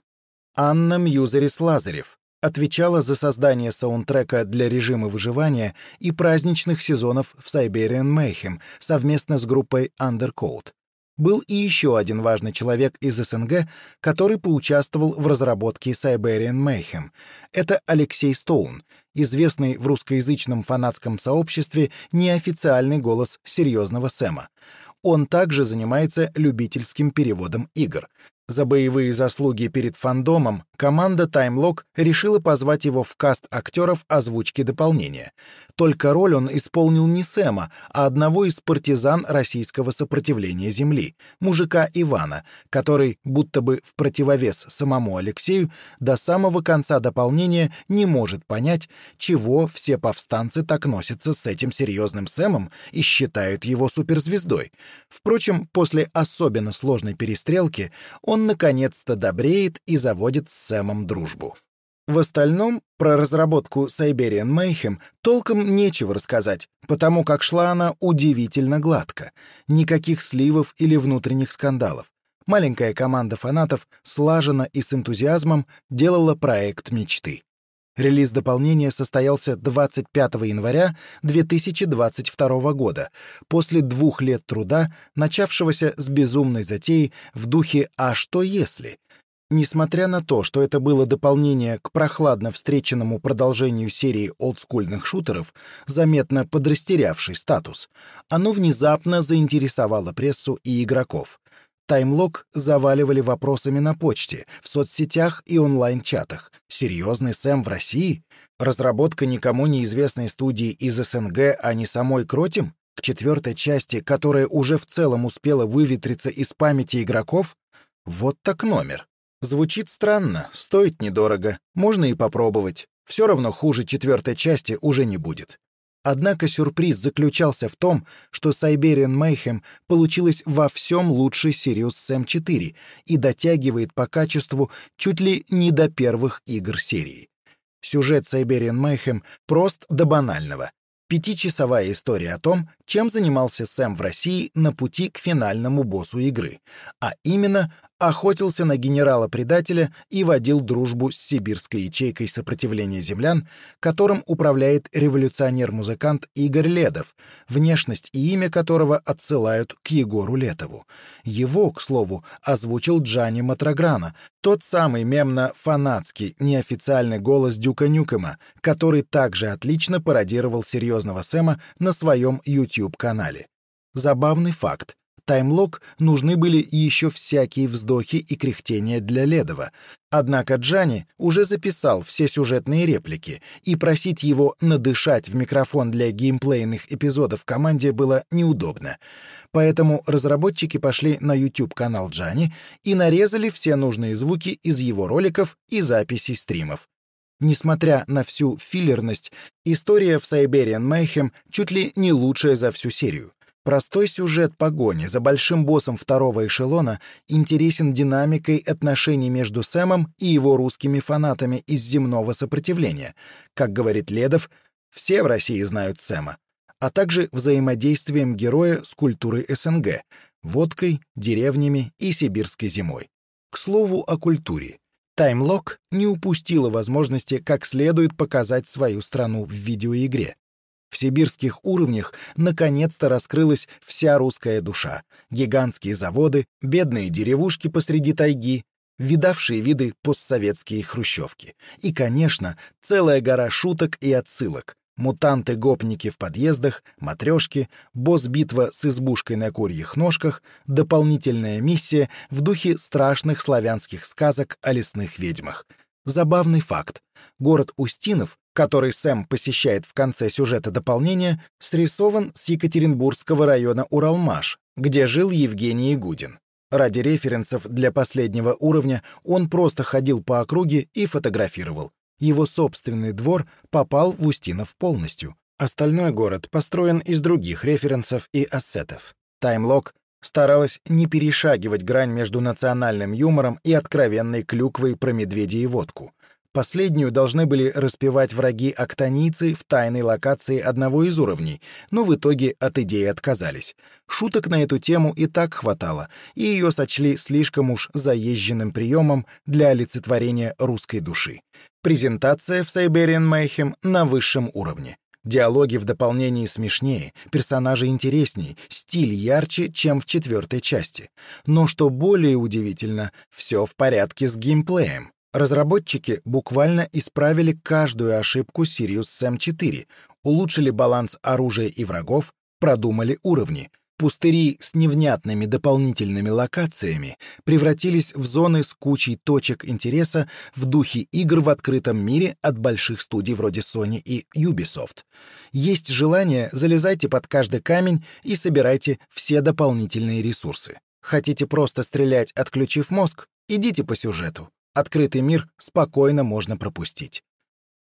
Анна Мьюзерис Лазарев, отвечала за создание саундтрека для режима выживания и праздничных сезонов в Siberian Mayhem совместно с группой Undercode. Был и еще один важный человек из СНГ, который поучаствовал в разработке Siberian Mayhem. Это Алексей Стоун, известный в русскоязычном фанатском сообществе неофициальный голос серьезного Сэма. Он также занимается любительским переводом игр. За боевые заслуги перед фандомом команда Timelock решила позвать его в каст актеров озвучки дополнения. Только роль он исполнил не Сэма, а одного из партизан российского сопротивления Земли, мужика Ивана, который, будто бы в противовес самому Алексею, до самого конца дополнения не может понять, чего все повстанцы так носятся с этим серьезным Сэмом и считают его суперзвездой. Впрочем, после особенно сложной перестрелки он он наконец-то добреет и заводит с Сэмом дружбу. В остальном, про разработку Siberian Mayhem толком нечего рассказать, потому как шла она удивительно гладко. Никаких сливов или внутренних скандалов. Маленькая команда фанатов слаженно и с энтузиазмом делала проект мечты. Релиз дополнения состоялся 25 января 2022 года, после двух лет труда, начавшегося с безумной затеи в духе «А что если?». Несмотря на то, что это было дополнение к прохладно встреченному продолжению серии олдскульных шутеров, заметно подрастерявший статус, оно внезапно заинтересовало прессу и игроков. Timelock заваливали вопросами на почте, в соцсетях и онлайн-чатах. Серьезный Сэм в России? Разработка никому неизвестной студии из СНГ, а не самой Croteam? К четвертой части, которая уже в целом успела выветриться из памяти игроков? Вот так номер. Звучит странно, стоит недорого, можно и попробовать. Все равно хуже четвертой части уже не будет. Однако сюрприз заключался в том, что Siberian Mayhem получилась во всем лучше Sirius Sam 4 и дотягивает по качеству чуть ли не до первых игр серии. Сюжет Siberian Mayhem прост до банального. Пятичасовая история о том, чем занимался Сэм в России на пути к финальному боссу игры, а именно охотился на генерала-предателя и водил дружбу с сибирской ячейкой сопротивления землян, которым управляет революционер-музыкант Игорь Ледов, внешность и имя которого отсылают к Егору Летову. Его, к слову, озвучил Джани Матрограна, тот самый мемно-фанатский, неофициальный голос Дюка Нюкема, который также отлично пародировал серьезного Сэма на своем YouTube-канале. Забавный факт. Таймлок нужны были еще всякие вздохи и кряхтения для Ледова. Однако Джани уже записал все сюжетные реплики, и просить его надышать в микрофон для геймплейных эпизодов команде было неудобно. Поэтому разработчики пошли на YouTube-канал Джани и нарезали все нужные звуки из его роликов и записей стримов. Несмотря на всю филлерность, история в Siberian Mayhem чуть ли не лучшая за всю серию. Простой сюжет погони за большим боссом второго эшелона интересен динамикой отношений между Сэмом и его русскими фанатами из земного сопротивления. Как говорит Ледов, все в России знают Сэма, а также взаимодействием героя с культурой СНГ, водкой, деревнями и сибирской зимой. К слову о культуре. Таймлок не упустила возможности как следует показать свою страну в видеоигре. В сибирских уровнях наконец-то раскрылась вся русская душа. Гигантские заводы, бедные деревушки посреди тайги, видавшие виды постсоветские хрущевки. И, конечно, целая гора шуток и отсылок. Мутанты-гопники в подъездах, матрешки, босс-битва с избушкой на курьих ножках, дополнительная миссия в духе страшных славянских сказок о лесных ведьмах. Забавный факт. Город Устинов который Сэм посещает в конце сюжета дополнения, срисован с Екатеринбургского района Уралмаш, где жил Евгений Гудин. Ради референсов для последнего уровня он просто ходил по округе и фотографировал. Его собственный двор попал в Устинов полностью. Остальной город построен из других референсов и ассетов. Таймлок старалась не перешагивать грань между национальным юмором и откровенной клюквой про медведя и водку. Последнюю должны были распевать враги-актонийцы в тайной локации одного из уровней, но в итоге от идеи отказались. Шуток на эту тему и так хватало, и ее сочли слишком уж заезженным приемом для олицетворения русской души. Презентация в Siberian Mayhem на высшем уровне. Диалоги в дополнении смешнее, персонажи интереснее, стиль ярче, чем в четвертой части. Но что более удивительно, все в порядке с геймплеем. Разработчики буквально исправили каждую ошибку Sirius Sam-4, улучшили баланс оружия и врагов, продумали уровни. Пустыри с невнятными дополнительными локациями превратились в зоны с кучей точек интереса в духе игр в открытом мире от больших студий вроде Sony и Ubisoft. Есть желание, залезайте под каждый камень и собирайте все дополнительные ресурсы. Хотите просто стрелять, отключив мозг? Идите по сюжету. Открытый мир спокойно можно пропустить.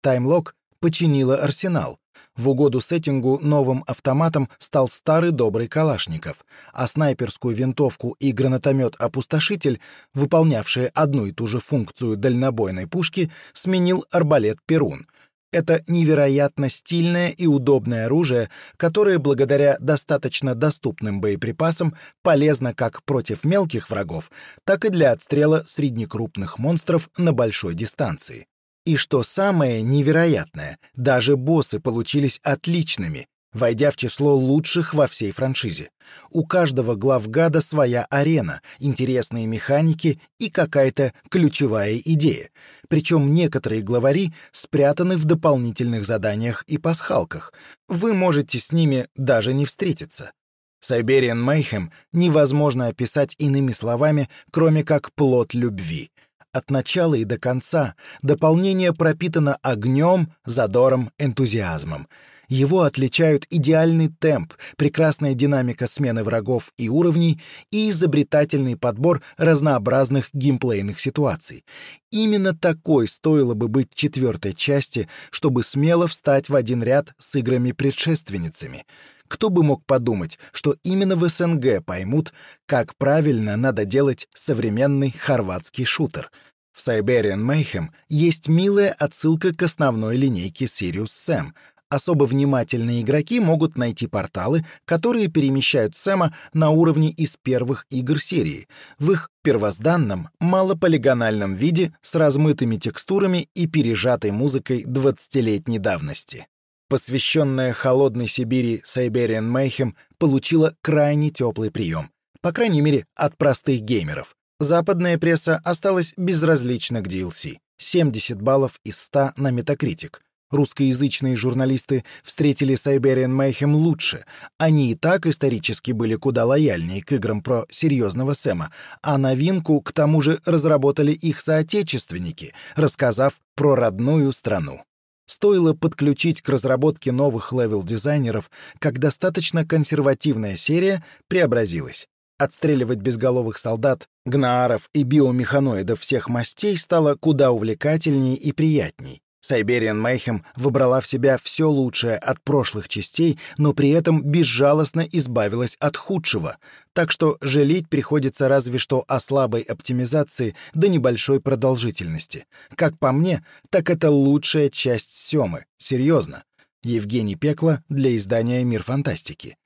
Таймлок починила арсенал. В угоду сеттингу новым автоматом стал старый добрый Калашников, а снайперскую винтовку и гранатомет-опустошитель, выполнявшие одну и ту же функцию дальнобойной пушки, сменил арбалет «Перун», это невероятно стильное и удобное оружие, которое благодаря достаточно доступным боеприпасам полезно как против мелких врагов, так и для отстрела среднекрупных монстров на большой дистанции. И что самое невероятное, даже боссы получились отличными, войдя в число лучших во всей франшизе. У каждого главгада своя арена, интересные механики и какая-то ключевая идея. Причем некоторые главари спрятаны в дополнительных заданиях и пасхалках. Вы можете с ними даже не встретиться. Сайбериан Mayhem невозможно описать иными словами, кроме как плод любви. От начала и до конца дополнение пропитано огнем, задором, энтузиазмом. Его отличают идеальный темп, прекрасная динамика смены врагов и уровней и изобретательный подбор разнообразных геймплейных ситуаций. Именно такой стоило бы быть четвертой части, чтобы смело встать в один ряд с играми-предшественницами. Кто бы мог подумать, что именно в СНГ поймут, как правильно надо делать современный хорватский шутер. В Siberian Mayhem есть милая отсылка к основной линейке Sirius Sam — Особо внимательные игроки могут найти порталы, которые перемещают Сэма на уровне из первых игр серии, в их первозданном, малополигональном виде с размытыми текстурами и пережатой музыкой 20-летней давности. Посвященная холодной Сибири Siberian Mayhem получила крайне теплый прием, по крайней мере, от простых геймеров. Западная пресса осталась безразлична к DLC. 70 баллов из 100 на Metacritic — Русскоязычные журналисты встретили Siberian Mayhem лучше. Они и так исторически были куда лояльнее к играм про серьезного Сэма, а новинку, к тому же, разработали их соотечественники, рассказав про родную страну. Стоило подключить к разработке новых левел-дизайнеров, как достаточно консервативная серия преобразилась. Отстреливать безголовых солдат, гнааров и биомеханоидов всех мастей стало куда увлекательнее и приятней. Сайбериан Mayhem выбрала в себя все лучшее от прошлых частей, но при этом безжалостно избавилась от худшего, так что жалеть приходится разве что о слабой оптимизации до небольшой продолжительности. Как по мне, так это лучшая часть Семы, серьезно. Евгений Пекло для издания «Мир фантастики».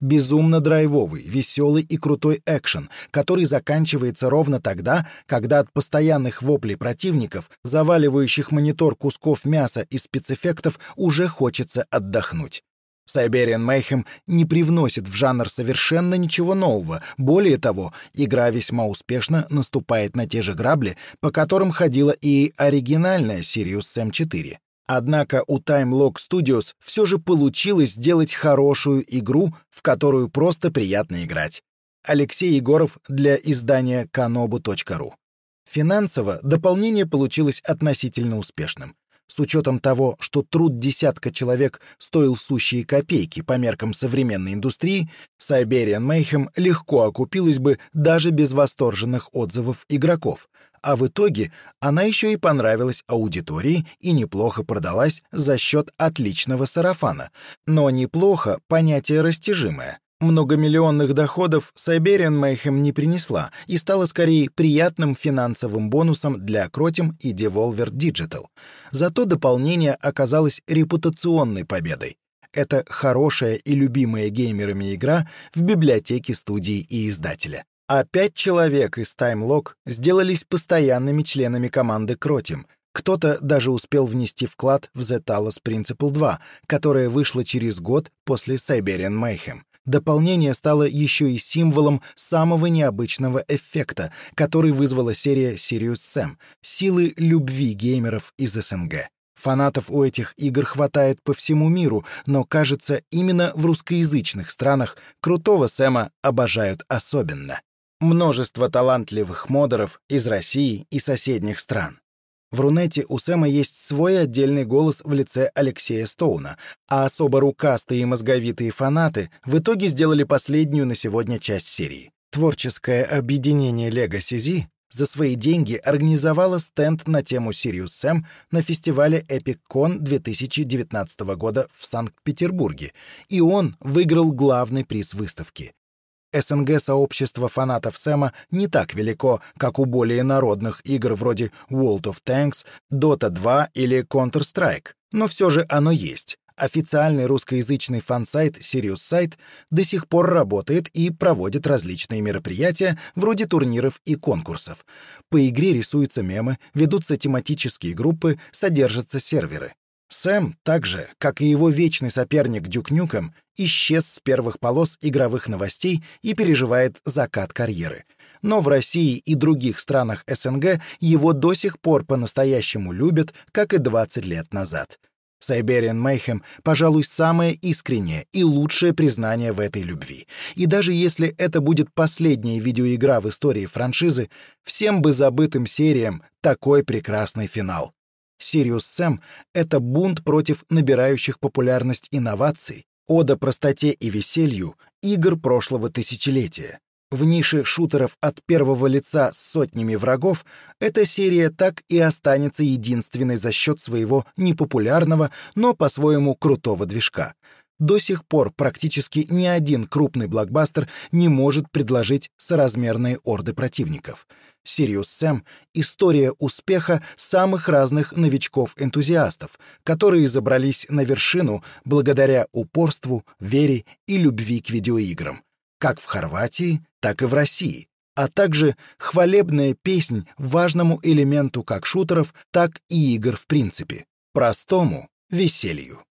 Безумно драйвовый, веселый и крутой экшен, который заканчивается ровно тогда, когда от постоянных воплей противников, заваливающих монитор кусков мяса и спецэффектов, уже хочется отдохнуть. Сайбериан Mayhem не привносит в жанр совершенно ничего нового. Более того, игра весьма успешно наступает на те же грабли, по которым ходила и оригинальная Sirius Sam 4. Однако у Time Lock Studios все же получилось сделать хорошую игру, в которую просто приятно играть. Алексей Егоров для издания kanobu.ru. Финансово дополнение получилось относительно успешным. С учетом того, что труд десятка человек стоил сущие копейки по меркам современной индустрии, Siberian Mayhem легко окупилась бы даже без восторженных отзывов игроков, а в итоге она еще и понравилась аудитории и неплохо продалась за счет отличного сарафана. Но неплохо — понятие растяжимое. Многомиллионных доходов Siberian Mayhem не принесла и стала скорее приятным финансовым бонусом для Croteam и Devolver Digital. Зато дополнение оказалось репутационной победой. Это хорошая и любимая геймерами игра в библиотеке студии и издателя. А пять человек из TimeLock сделались постоянными членами команды Croteam. Кто-то даже успел внести вклад в The Talos Principle 2, которая вышла через год после Siberian Mayhem. Дополнение стало еще и символом самого необычного эффекта, который вызвала серия Sirius Sam — силы любви геймеров из СНГ. Фанатов у этих игр хватает по всему миру, но, кажется, именно в русскоязычных странах крутого Сэма обожают особенно. Множество талантливых модеров из России и соседних стран. В Рунете у Сэма есть свой отдельный голос в лице Алексея Стоуна, а особо рукастые и мозговитые фанаты в итоге сделали последнюю на сегодня часть серии. Творческое объединение Legacy Z за свои деньги организовало стенд на тему Sirius Sam на фестивале EpicCon 2019 года в Санкт-Петербурге, и он выиграл главный приз выставки СНГ-сообщество фанатов Сэма не так велико, как у более народных игр вроде World of Tanks, Dota 2 или Counter-Strike, но все же оно есть. Официальный русскоязычный фан-сайт Sirius Site до сих пор работает и проводит различные мероприятия вроде турниров и конкурсов. По игре рисуются мемы, ведутся тематические группы, содержатся серверы. Сэм, так же, как и его вечный соперник Дюк Нюком, исчез с первых полос игровых новостей и переживает закат карьеры. Но в России и других странах СНГ его до сих пор по-настоящему любят, как и 20 лет назад. Сайбериан Mayhem, пожалуй, самое искреннее и лучшее признание в этой любви. И даже если это будет последняя видеоигра в истории франшизы, всем бы забытым сериям такой прекрасный финал. Сириус Сэм — это бунт против набирающих популярность инноваций, ода простоте и веселью игр прошлого тысячелетия. В нише шутеров от первого лица с сотнями врагов эта серия так и останется единственной за счет своего непопулярного, но по-своему крутого движка. До сих пор практически ни один крупный блокбастер не может предложить соразмерные орды противников. Sirius Sam — история успеха самых разных новичков-энтузиастов, которые забрались на вершину благодаря упорству, вере и любви к видеоиграм, как в Хорватии, так и в России, а также хвалебная песнь важному элементу как шутеров, так и игр в принципе — простому веселью.